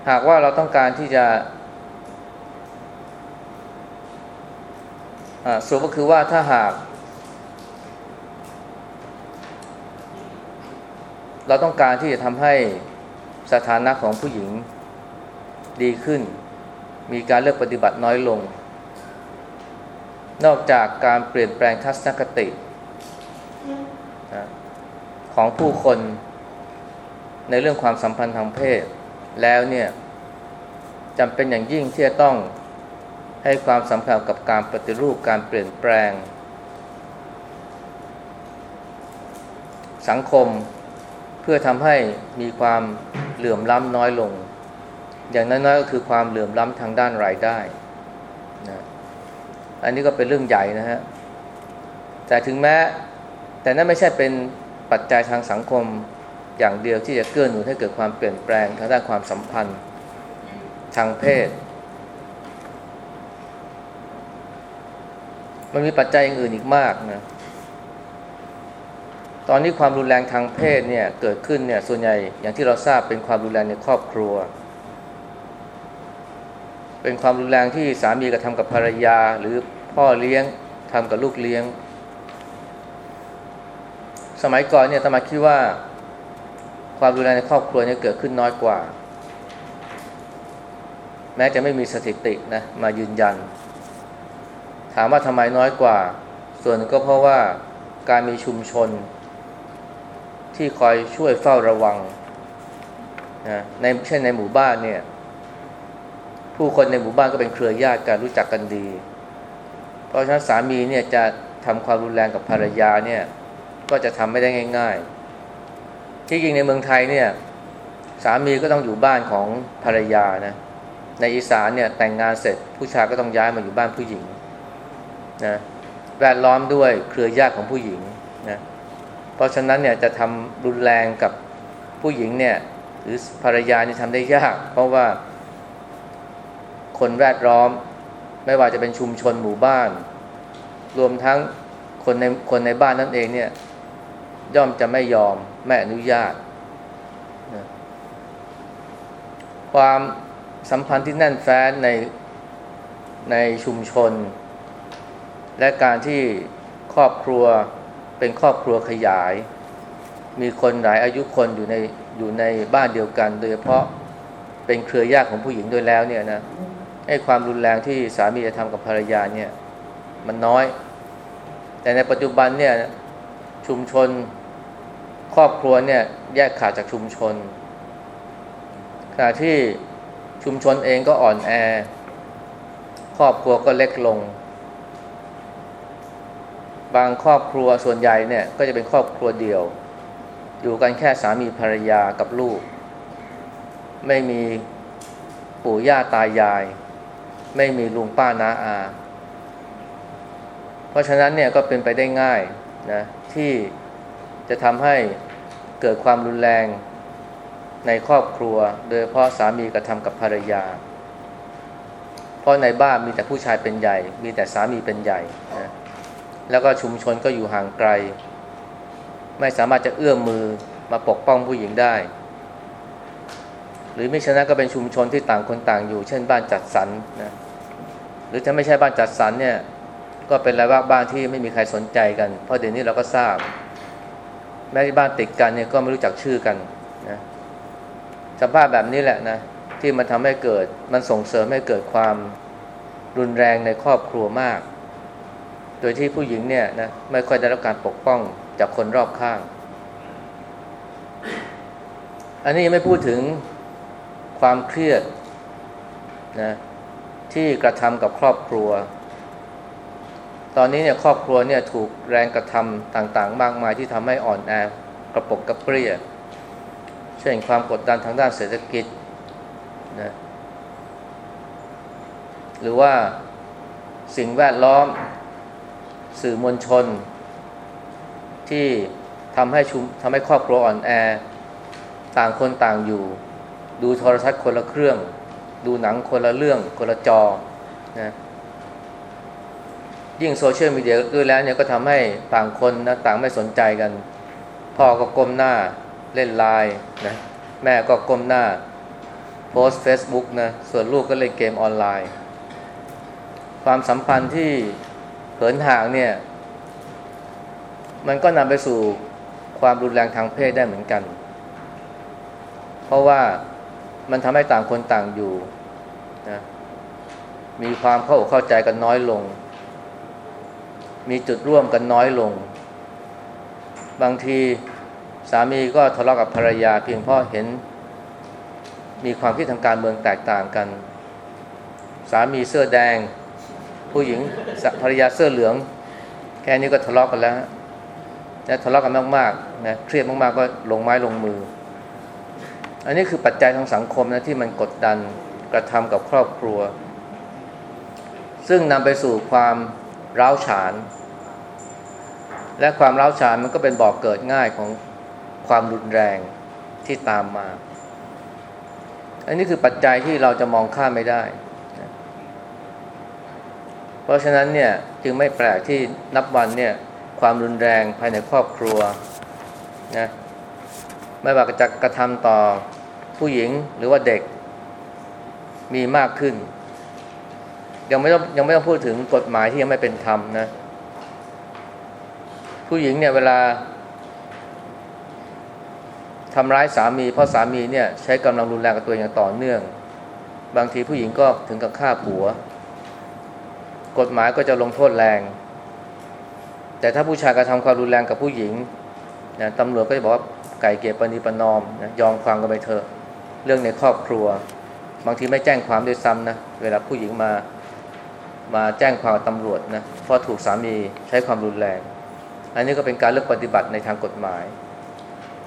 หากว่าเราต้องการที่จะสรุปก็คือว่าถ้าหาก เราต้องการที่จะทำให้สถานะของผู้หญิงดีขึ้น มีการเลือกปฏิบัติน้อยลง นอกจากการเปลี่ยนแปลงทัศนคติของผู้คนในเรื่องความสัมพันธ์ทางเพศ แล้วเนี่ยจำเป็นอย่างยิ่งที่จะต้องให้ความสำคัญกับการปฏิรูปการเปลี่ยนแปลง สังคมเพื่อทำให้มีความเหลื่อมล้ำน้อยลง อย่างน้อยๆก็คือความเหลื่อมล้ำทางด้านรายได้นะอันนี้ก็เป็นเรื่องใหญ่นะฮะแต่ถึงแม้แต่นั่นไม่ใช่เป็นปัจจัยทางสังคมอย่างเดียวที่จะเกื้อหนุนให้เกิดความเปลี่ยนแปลงทางด้านความสัมพันธ์ทางเพศ มันมีปัจจัยอย่างอื่นอีกมากนะ ตอนนี้ความรุนแรงทางเพศเนี่ยเกิดขึ้นเนี่ยส่วนใหญ่อย่างที่เราทราบเป็นความรุนแรงในครอบครัว เป็นความรุนแรงที่สามีกระทำกับภรรยา หรือพ่อเลี้ยงทำกับลูกเลี้ยง สมัยก่อนเนี่ยธรรมาคิดว่า ความรุนแรงในครอบครัวเนี่ยเกิดขึ้นน้อยกว่า แม้จะไม่มีสถิตินะมายืนยัน ถามว่าทำไมน้อยกว่า ส่วนนึงก็เพราะว่าการมีชุมชน ที่คอยช่วยเฝ้าระวังนะในเช่นในหมู่บ้านเนี่ย ผู้คนในหมู่บ้านก็เป็นเครือญาติกันรู้จักกันดี เพราะฉะนั้นสามีเนี่ยจะทำความรุนแรงกับภรรยาเนี่ยก็จะทำไม่ได้ง่าย ๆ ที่จริงในเมืองไทยเนี่ยสามีก็ต้องอยู่บ้านของภรรยานะในอีสานเนี่ยแต่งงานเสร็จผู้ชายก็ต้องย้ายมาอยู่บ้านผู้หญิงนะแวดล้อมด้วยเครือญาติของผู้หญิงนะเพราะฉะนั้นเนี่ยจะทำรุนแรงกับผู้หญิงเนี่ยหรือภรรยานี่ทำได้ยาก เพราะว่า คนแวดล้อม ไม่ว่าจะเป็นชุมชนหมู่บ้าน รวมทั้งคนในคนในบ้านนั่นเองเนี่ยย่อมจะไม่ยอมไม่อนุญาตนะความสัมพันธ์ที่แน่นแฟ้นในในชุมชน และการที่ครอบครัวเป็นครอบครัวขยาย มีคนหลายอายุคนอยู่ในอยู่ในบ้านเดียวกัน โดยเฉพาะเป็นเครือญาติของผู้หญิงด้วยแล้วเนี่ยนะ ให้ความรุนแรงที่สามีจะทำกับภรรยาเนี่ยมันน้อย แต่ในปัจจุบันเนี่ยชุมชนครอบครัวเนี่ยแยกขาดจากชุมชนขณะที่ชุมชนเองก็อ่อนแอ ครอบครัวก็เล็กลง บางครอบครัวส่วนใหญ่เนี่ยก็จะเป็นครอบครัวเดียว อยู่กันแค่สามีภรรยากับลูก ไม่มีปู่ย่าตายาย ไม่มีลุงป้าน้าอา เพราะฉะนั้นเนี่ยก็เป็นไปได้ง่ายนะที่จะทำให้เกิดความรุนแรงในครอบครัว โดยเพราะสามีกระทำกับภรรยา เพราะในบ้านมีแต่ผู้ชายเป็นใหญ่ มีแต่สามีเป็นใหญ่นะแล้วก็ชุมชนก็อยู่ห่างไกล ไม่สามารถจะเอื้อมมือมาปกป้องผู้หญิงได้ หรือไม่ฉะนั้นก็เป็นชุมชนที่ต่างคนต่างอยู่ เช่นบ้านจัดสรรนะหรือถ้าไม่ใช่บ้านจัดสรรเนี่ยก็เป็นรายว่าบ้านที่ไม่มีใครสนใจกัน เพราะเดี๋ยวนี้เราก็ทราบ แม้ที่บ้านติดกันเนี่ยก็ไม่รู้จักชื่อกันนะสภาพแบบนี้แหละนะที่มันทำให้เกิดมันส่งเสริมให้เกิดความรุนแรงในครอบครัวมาก โดยที่ผู้หญิงเนี่ยนะไม่ค่อยได้รับการปกป้องจากคนรอบข้าง อันนี้ยังไม่พูดถึง ความเครียดนะที่กระทำกับครอบครัว ตอนนี้เนี่ยครอบครัวเนี่ยถูกแรงกระทำต่างๆ มากมายที่ทำให้อ่อนแอกระปกกระเปรี้ยเช่นความกดดันทางด้านเศรษฐกิจนะหรือว่าสิ่งแวดล้อมสื่อมวลชน ที่ทำให้ชุมทำให้ครอบครัวอ่อนแอ ต่างคนต่างอยู่ ดูโทรทัศน์คนละเครื่อง ดูหนังคนละเรื่องคนละจอนะยิ่งโซเชียลมีเดียด้วยแล้วเนี่ยก็ทำให้ต่างคนนะต่างไม่สนใจกัน พ่อก็ก้มหน้าเล่นไลน์นะแม่ก็ก้มหน้า โพสเฟซบุ๊กนะส่วนลูกก็เล่นเกมออนไลน์ ความสัมพันธ์ที่เหินห่างเนี่ย มันก็นำไปสู่ความรุนแรงทางเพศได้เหมือนกัน เพราะว่า มันทำให้ต่างคนต่างอยู่นะมีความเข้าอกเข้าใจกันน้อยลง มีจุดร่วมกันน้อยลง บางทีสามีก็ทะเลาะกับภรรยา เพียงเพราะเห็น มีความคิดทางการเมืองแตกต่างกัน สามีเสื้อแดง ผู้หญิงภรรยาเสื้อเหลือง แค่นี้ก็ทะเลาะกันแล้วนะทะเลาะกันมากๆนะเครียดมากๆก็ลงไม้ลงมือ อันนี้คือปัจจัยทางสังคมนะที่มันกดดันกระทำกับครอบครัว ซึ่งนำไปสู่ความร้าวฉาน และความร้าวฉานมันก็เป็นบ่อกเกิดง่ายของความรุนแรงที่ตามมา อันนี้คือปัจจัยที่เราจะมองข้ามไม่ได้ เพราะฉะนั้นเนี่ยจึงไม่แปลกที่นับวันเนี่ยความรุนแรงภายในครอบครัวนะไม่ว่าจะกระทำต่อ ผู้หญิงหรือว่าเด็กมีมากขึ้น ยังไม่ต้องยังไม่ต้องพูดถึงกฎหมายที่ยังไม่เป็นธรรมนะ ผู้หญิงเนี่ยเวลาทำร้ายสามี เพราะสามีเนี่ยใช้กำลังรุนแรงกับตัวอย่างต่อเนื่อง บางทีผู้หญิงก็ถึงกับฆ่าผัว กฎหมายก็จะลงโทษแรง แต่ถ้าผู้ชายกระทำความรุนแรงกับผู้หญิงนะตำรวจก็จะบอกว่าไก่เกลียปณีประนอมนะยอมความกันไปเถอะ เรื่องในครอบครัว บางทีไม่แจ้งความด้วยซ้ำนะเวลาผู้หญิงมามาแจ้งความตำรวจนะเพราะถูกสามีใช้ความรุนแรง อันนี้ก็เป็นการเลือกปฏิบัติในทางกฎหมาย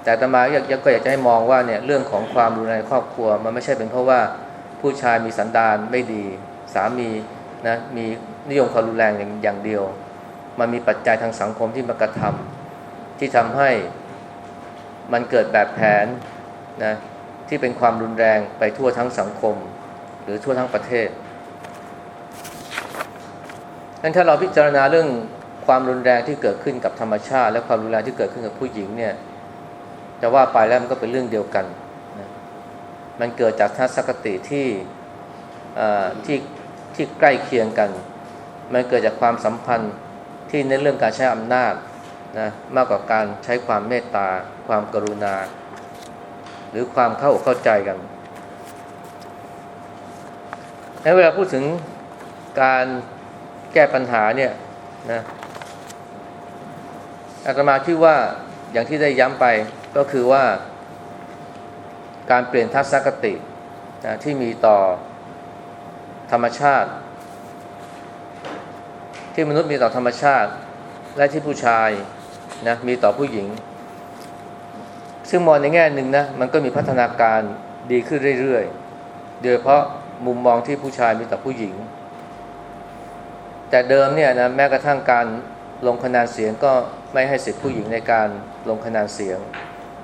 แต่ตมาอยากก็อยากจะให้มองว่าเนี่ยเรื่องของความรุนแรงครอบครัว มันไม่ใช่เป็นเพราะว่าผู้ชายมีสันดานไม่ดีสามีนะมีนิยมความรุนแรงอย่างอย่างเดียว มันมีปัจจัยทางสังคมที่มากระทำที่ทำให้มันเกิดแบบแผนนะ ที่เป็นความรุนแรงไปทั่วทั้งสังคม หรือทั่วทั้งประเทศนั้นถ้าเราพิจารณาเรื่องความรุนแรงที่เกิดขึ้นกับธรรมชาติ และความรุนแรงที่เกิดขึ้นกับผู้หญิงเนี่ยจะว่าไปแล้วมันก็เป็นเรื่องเดียวกันนะมันเกิดจากทัศนคติที่ที่ที่ใกล้เคียงกัน มันเกิดจากความสัมพันธ์ที่ในเรื่องการใช้อำนาจนะมากกว่าการใช้ความเมตตา ความกรุณา หรือความเข้าอกเข้าใจกันในเวลาพูดถึงการแก้ปัญหาเนี่ยนะอาตมาคิดว่าอย่างที่ได้ย้ำไปก็คือว่า การเปลี่ยนทัศนคตินะที่มีต่อธรรมชาติ ที่มนุษย์มีต่อธรรมชาติ และที่ผู้ชายนะมีต่อผู้หญิง ซึ่งมองในแง่หนึ่งนะมันก็มีพัฒนาการดีขึ้นเรื่อยๆ โดยเพราะมุมมองที่ผู้ชายมีต่อผู้หญิง แต่เดิมเนี่ยนะแม้กระทั่งการลงคะแนนเสียงก็ไม่ให้สิทธิผู้หญิงในการลงคะแนนเสียง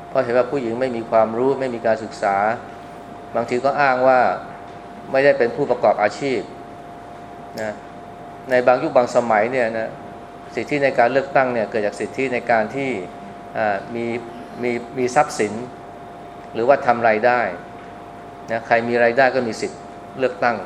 เพราะเห็นว่าผู้หญิงไม่มีความรู้ไม่มีการศึกษา บางทีก็อ้างว่าไม่ได้เป็นผู้ประกอบอาชีพนะในบางยุคบางสมัยเนี่ยนะสิทธิในการเลือกตั้งเนี่ยเกิดจากสิทธิในการที่มี มีมีทรัพย์สิน หรือว่าทำรายได้นะใครมีรายได้ก็มีสิทธิ์เลือกตั้ง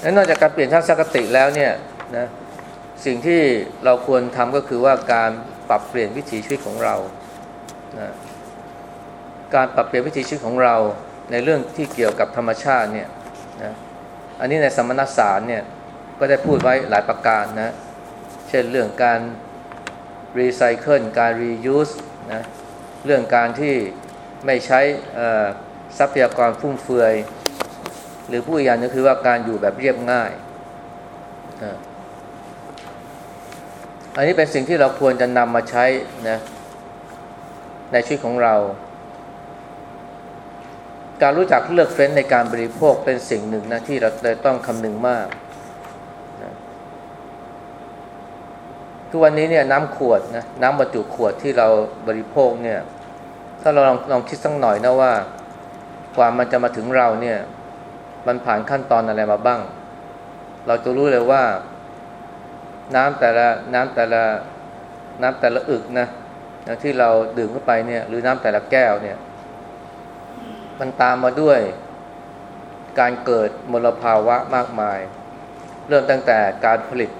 และนอกจากการเปลี่ยนทัศนคติแล้วเนี่ยนะสิ่งที่เราควรทำก็คือว่าการปรับเปลี่ยนวิถีชีวิตของเรานะการปรับเปลี่ยนวิถีชีวิตของเราในเรื่องที่เกี่ยวกับธรรมชาติเนี่ย อันนี้ในสมณสารเนี่ยก็ได้พูดไว้หลายประการนะ เช่นเรื่องการรีไซเคิลการรียูสนะเรื่องการที่ไม่ใช้ทรัพยากรฟุ่มเฟือย หรือผู้อย่างนึงคือว่าการอยู่แบบเรียบง่าย อันนี้เป็นสิ่งที่เราควรจะนำมาใช้นะในชีวิตของเรา การรู้จักเลือกเฟ้นในการบริโภคเป็นสิ่งหนึ่งนะที่เราต้องคำนึงมากทุกวันนี้เนี่ยน้ำขวดนะน้ำบรรจุขวดที่เราบริโภคเนี่ย ถ้าเราลองลองคิดสักหน่อยนะว่ากว่ามันจะมาถึงเราเนี่ย มันผ่านขั้นตอนอะไรมาบ้าง เราจะรู้เลยว่า น้ำแต่ละน้ำแต่ละน้ำแต่ละอึกนะที่เราดื่มเข้าไปเนี่ย หรือน้ำแต่ละแก้วเนี่ย มันตามมาด้วย การเกิดมลภาวะมากมาย เริ่มตั้งแต่การผลิต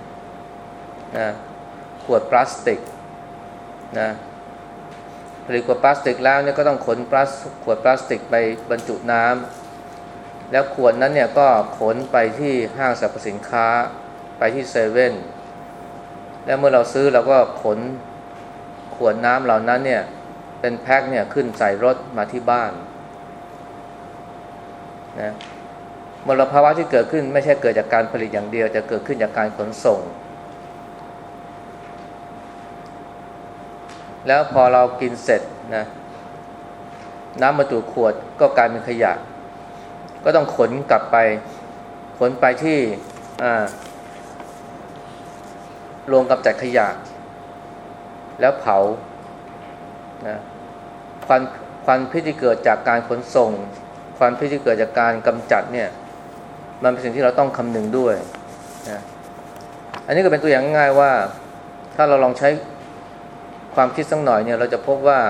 นะขวดพลาสติกนะผลิตขวดพลาสติกแล้วเนี่ยก็ต้องขนพลาสขวดพลาสติกไปบรรจุน้ำแล้วขวดนั้นเนี่ยก็ขนไปที่ห้างสรรพสินค้าไปที่เซเว่นแล้วเมื่อเราซื้อเราก็ขนขวดน้ำเหล่านั้นเนี่ยเป็นแพ็คเนี่ยขึ้นใส่รถมาที่บ้าน นะมลภาวะที่เกิดขึ้นไม่ใช่เกิดจากการผลิตอย่างเดียว จะเกิดขึ้นจากการขนส่ง แล้วพอเรากินเสร็จนะน้ำมาตูขวดก็กลายเป็นขยะ ก็ต้องขนกลับไป ขนไปที่โรงกำจัดขยะ แล้วเผานะควันควันพิษที่เกิดจากการขนส่ง ควันพิษที่เกิดจากการกำจัดเนี่ย มันเป็นสิ่งที่เราต้องคำนึงด้วยนะอันนี้ก็เป็นตัวอย่างง่ายว่า ถ้าเราลองใช้ความคิดสักหน่อยเนี่ย เราจะพบว่า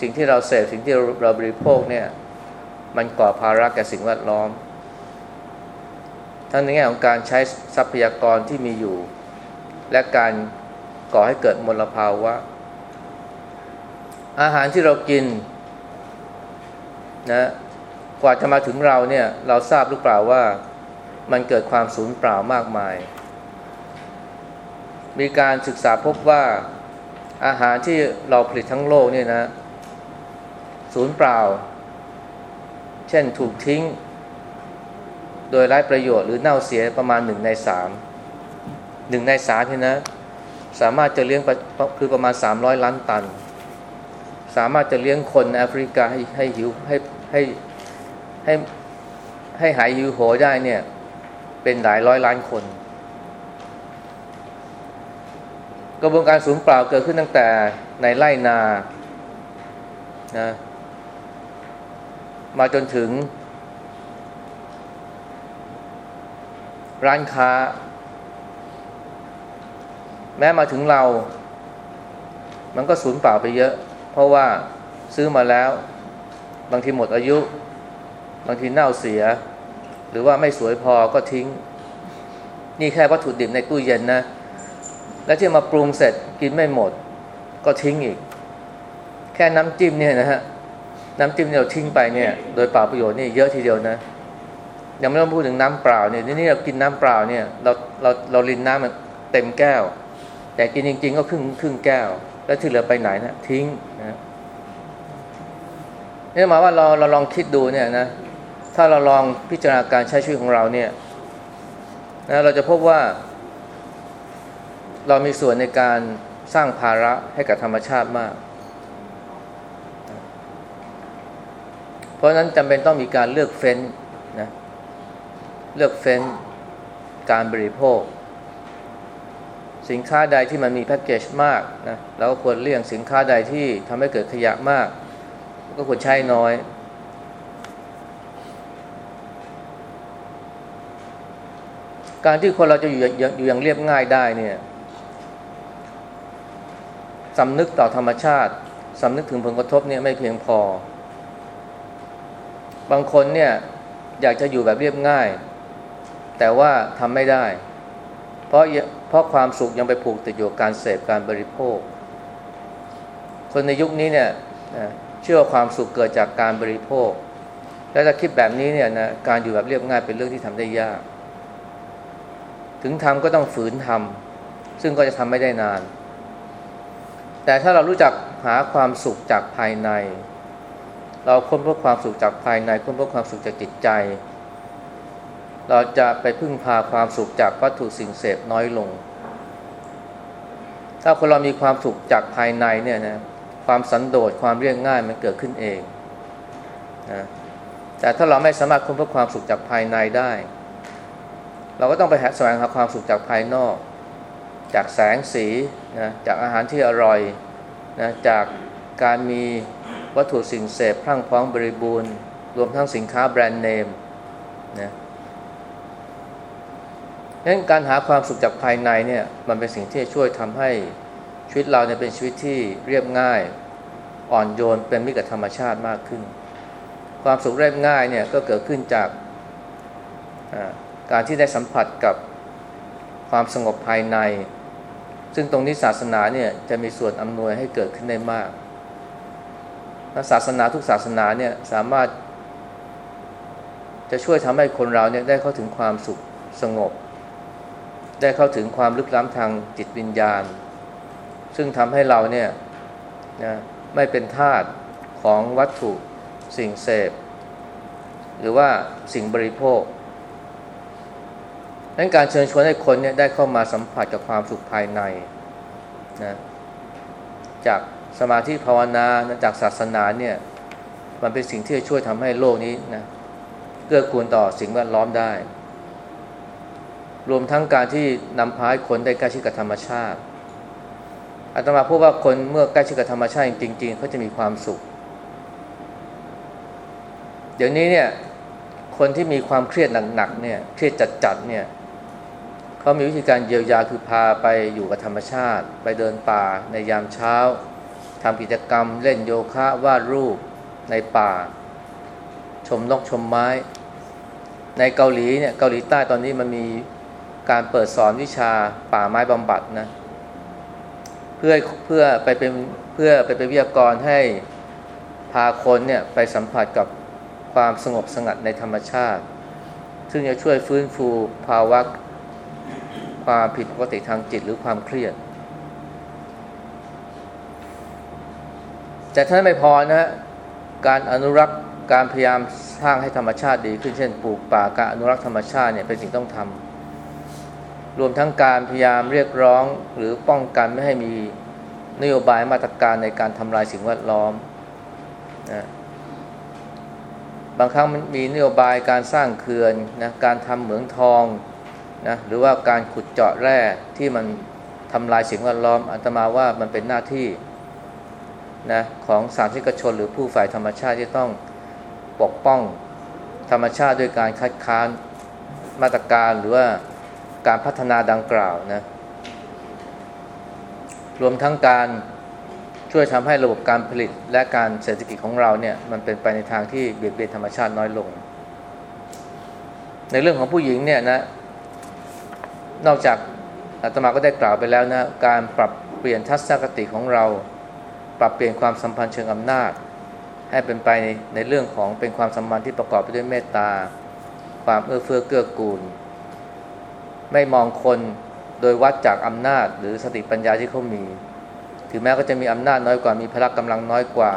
สิ่งที่เราเสพสิ่งที่เราบริโภคเนี่ย มันก่อภาระแก่สิ่งแวดล้อมทั้งในแง่ของการใช้ทรัพยากรที่มีอยู่ และการก่อให้เกิดมลภาวะ อาหารที่เรากิน นะกว่าจะมาถึงเราเนี่ยเราทราบหรือเปล่าว่ามันเกิดความสูญเปล่ามากมาย มีการศึกษาพบว่าอาหารที่เราผลิตทั้งโลกเนี่ยนะสูญเปล่า เช่นถูกทิ้ง โดยไร้ประโยชน์หรือเน่าเสียประมาณหนึ่งในสามหนึ่งในสามนี่นะ สามารถจะเลี้ยงคือประมาณ300ล้านตัน สามารถจะเลี้ยงคนแอฟริกาให้ให้หิวให้ ให้ให้ให้หายหิวโหยได้เนี่ย เป็นหลายร้อยล้านคน กระบวนการสูญเปล่าเกิดขึ้นตั้งแต่ในไร่นานะมาจนถึง ร้านค้า แม้มาถึงเรา มันก็สูญเปล่าไปเยอะ เพราะว่าซื้อมาแล้ว บางทีหมดอายุ บางทีเน่าเสีย หรือว่าไม่สวยพอก็ทิ้ง นี่แค่วัตถุดิบในตู้เย็นนะ แล้วที่มาปรุงเสร็จกินไม่หมด ก็ทิ้งอีก แค่น้ำจิ้มเนี่ยนะฮะน้ำจิ้มเนี่ยเราทิ้งไปเนี่ย โดยเปล่าประโยชน์นี่เยอะทีเดียวนะยังไม่ต้องพูดถึงน้ำเปล่าเนี่ยนี่เรากินน้ำเปล่าเนี่ยเราเราเราลินน้ำมันเต็มแก้ว แต่กินจริง ๆ ก็ครึ่งครึ่งแก้ว แล้วที่เหลือไปไหนนะทิ้งนะ นี่หมายว่าเราเราลองคิดดูเนี่ยนะ ถ้าเราลองพิจารณาการใช้ชีวิตของเราเนี่ยนะเราจะพบว่า เรามีส่วนในการสร้างภาระให้กับธรรมชาติมาก เพราะนั้นจำเป็นต้องมีการเลือกเฟ้นนะเลือกเฟ้นการบริโภค สินค้าใดที่มันมีแพ็กเกจมากนะเราก็ควรเลี่ยงสินค้าใดที่ทำให้เกิดขยะมาก ก็ควรใช้น้อย การที่คนเราจะอยู่อยู่อย่างเรียบง่ายได้เนี่ยสำนึกต่อธรรมชาติสำนึกถึงผลกระทบเนี่ยไม่เพียงพอ บางคนเนี่ยอยากจะอยู่แบบเรียบง่าย แต่ว่าทำไม่ได้ เพราะเพราะความสุขยังไปผูกติดอยู่การเสพการบริโภค คนในยุคนี้เนี่ย เชื่อความสุขเกิดจากการบริโภค และถ้าคิดแบบนี้เนี่ยนะการอยู่แบบเรียบง่ายเป็นเรื่องที่ทำได้ยาก ถึงทำก็ต้องฝืนทำซึ่งก็จะทำไม่ได้นาน แต่ถ้าเรารู้จักหาความสุขจากภายใน เราค้นพบความสุขจากภายใน ค้นพบความสุขจากจิตใจ เราจะไปพึ่งพาความสุขจากวัตถุสิ่งเสพน้อยลง ถ้าคนเรามีความสุขจากภายในเนี่ยนะ ความสันโดษความเรียกง่ายมันเกิดขึ้นเองนะแต่ถ้าเราไม่สามารถค้นพบความสุขจากภายในได้ เราก็ต้องไปหาแสวงหาความสุขจากภายนอก จากแสงสีนะจากอาหารที่อร่อยนะจากการมีวัตถุสิ่งเสพพรั่งพร้อมบริบูรณ์ รวมทั้งสินค้าแบรนด์เนมนะงนั้นการหาความสุขจากภายในเนี่ยมันเป็นสิ่งที่ช่วยทำให้ ชีวิตเราเนี่ยเป็นชีวิตที่เรียบง่ายอ่อนโยนเป็นมิตรกับธรรมชาติมากขึ้น ความสุขเรียบง่ายเนี่ยก็เกิดขึ้นจากการที่ได้สัมผัสกับความสงบภายใน ซึ่งตรงนี้ศาสนาเนี่ยจะมีส่วนอำนวยให้เกิดขึ้นได้มากศาสนาทุกศาสนาเนี่ยสามารถ จะช่วยทำให้คนเราเนี่ยได้เข้าถึงความสุขสงบ ได้เข้าถึงความลึกล้ำทางจิตวิญญาณ ซึ่งทำให้เราเนี่ยนะไม่เป็นทาสของวัตถุสิ่งเสพ หรือว่าสิ่งบริโภคดังการเชิญชวนให้คนเนี่ยได้เข้ามาสัมผัสกับความสุขภายในนะจากสมาธิภาวนาจากศาสนาเนี่ยมันเป็นสิ่งที่จะช่วยทำให้โลกนี้นะเกื้อกูลต่อสิ่งแวดล้อมได้ รวมทั้งการที่นำพาให้คนได้ใกล้ชิดกับธรรมชาติ อาตมาพูดว่าคนเมื่อใกล้ชิดกับธรรมชาติจริงๆเขาจะมีความสุข เดี๋ยวนี้เนี่ย คนที่มีความเครียดหนักๆเนี่ย เครียดจัดๆเนี่ยเขามีวิธีการเยียวยาคือพาไปอยู่กับธรรมชาติ ไปเดินป่าในยามเช้าทำกิจกรรม เล่นโยคะวาดรูปในป่า ชมนกชมไม้ ในเกาหลีเนี่ยเกาหลีใต้ตอนนี้มันมีการเปิดสอนวิชาป่าไม้บำบัดนะเพื่อเพื่อไปเป็นเพื่อไปเป็นวิทยากรให้พาคนเนี่ยไปสัมผัสกับความสงบสงัดในธรรมชาติ ซึ่งจะช่วยฟื้นฟูภาวะความผิดปกติทางจิตหรือความเครียด แต่ถ้าไม่พอนะการอนุรักษ์การพยายามสร้างให้ธรรมชาติดีขึ้นเช่นปลูกป่าการอนุรักษ์ธรรมชาติเนี่ยเป็นสิ่งต้องทำ รวมทั้งการพยายามเรียกร้องหรือป้องกันไม่ให้มีนโยบายมาตรการในการทำลายสิ่งแวดล้อมนะบางครั้งมันมีนโยบายการสร้างเขื่อนนะการทำเหมืองทองนะหรือว่าการขุดเจาะแร่ที่มันทำลายสิ่งแวดล้อมอัตมาว่ามันเป็นหน้าที่นะของสาธารณชนหรือผู้ฝ่ายธรรมชาติที่ต้องปกป้องธรรมชาติด้วยการคัดค้านมาตรการหรือว่า การพัฒนาดังกล่าวนะรวมทั้งการช่วยทำให้ระบบการผลิตและการเศรษฐกิจของเราเนี่ยมันเป็นไปในทางที่เบียดเบียนธรรมชาติน้อยลง ในเรื่องของผู้หญิงเนี่ยนะนอกจากอาตมาก็ได้กล่าวไปแล้วนะการปรับเปลี่ยนทัศนคติของเรา ปรับเปลี่ยนความสัมพันธ์เชิงอำนาจ ให้เป็นไปในในเรื่องของเป็นความสัมพันธ์ที่ประกอบไปด้วยเมตตา ความเอื้อเฟื้อเกื้อกูล ไม่มองคนโดยวัดจากอำนาจ หรือสติปัญญาที่เขามี ถึงแม้ก็จะมีอำนาจน้อยกว่ามีพละกำลังน้อยกว่า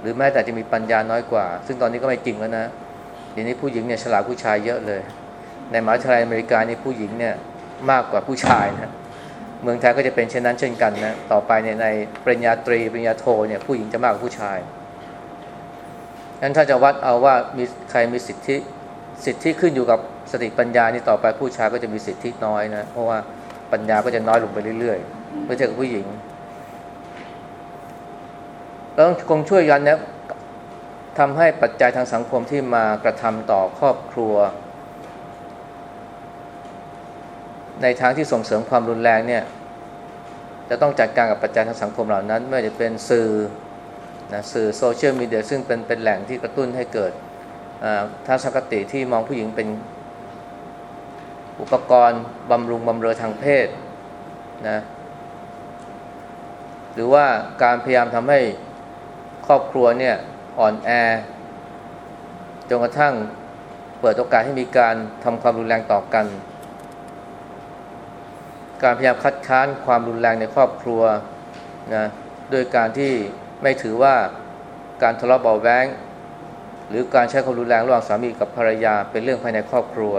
หรือแม้แต่จะมีปัญญาน้อยกว่า ซึ่งตอนนี้ก็ไม่จริงแล้วนะทีนี้ผู้หญิงเนี่ยฉลาดผู้ชายเยอะเลย ในมหาวิทยาลัยอเมริกานี่ผู้หญิงเนี่ยมากกว่าผู้ชายนะเมืองไทยก็จะเป็นเช่นนั้นเช่นกันนะต่อไปเนี่ยในปริญญาตรีปริญญาโทเนี่ยผู้หญิงจะมากกว่าผู้ชายงั้นถ้าจะวัดเอาว่ามีใครมีสิทธิสิทธิขึ้นอยู่กับ สติปัญญานี่ต่อไปผู้ชายก็จะมีสิทธิน้อยนะ เพราะว่าปัญญาก็จะน้อยลงไปเรื่อยๆไม่ใช่กับผู้หญิงเราต้องคงช่วยกันนะทำให้ปัจจัยทางสังคมที่มากระทำต่อครอบครัว ในทางที่ส่งเสริมความรุนแรงเนี่ย จะต้องจัดการกับปัจจัยทางสังคมเหล่านั้น ไม่ว่าจะเป็นสื่อนะสื่อโซเชียลมีเดียซึ่งเป็นเป็นแหล่งที่กระตุ้นให้เกิดทัศนคติที่มองผู้หญิงเป็น อุปกรณ์บำรุงบำเรอทางเพศนะหรือว่าการพยายามทำให้ครอบครัวเนี่ยอ่อนแอจนกระทั่งเปิดโอกาสให้มีการทำความรุนแรงต่อกัน การพยายามคัดค้านความรุนแรงในครอบครัวนะโดยการที่ไม่ถือว่าการทะเลาะเบาแว้งหรือการใช้ความรุนแรงระหว่างสามีกับภรรยาเป็นเรื่องภายในครอบครัว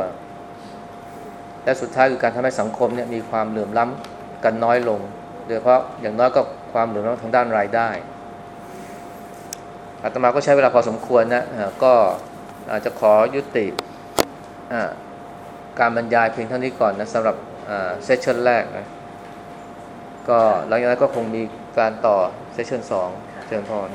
และสุดท้ายคือการทำให้สังคมเนี่ยมีความเหลื่อมล้ำกันน้อยลง โดยเฉพาะอย่างน้อยก็ความเหลื่อมล้ำทางด้านรายได้อาตมาก็ใช้เวลาพอสมควรนะะก็อาจจะขอยุติอ่าการบรรยายเพียงเท่านี้ก่อนนะสำหรับเซสชันแรกนะก็หลังจากนั้นก็คงมีการต่อเซสชันสองเชิญพร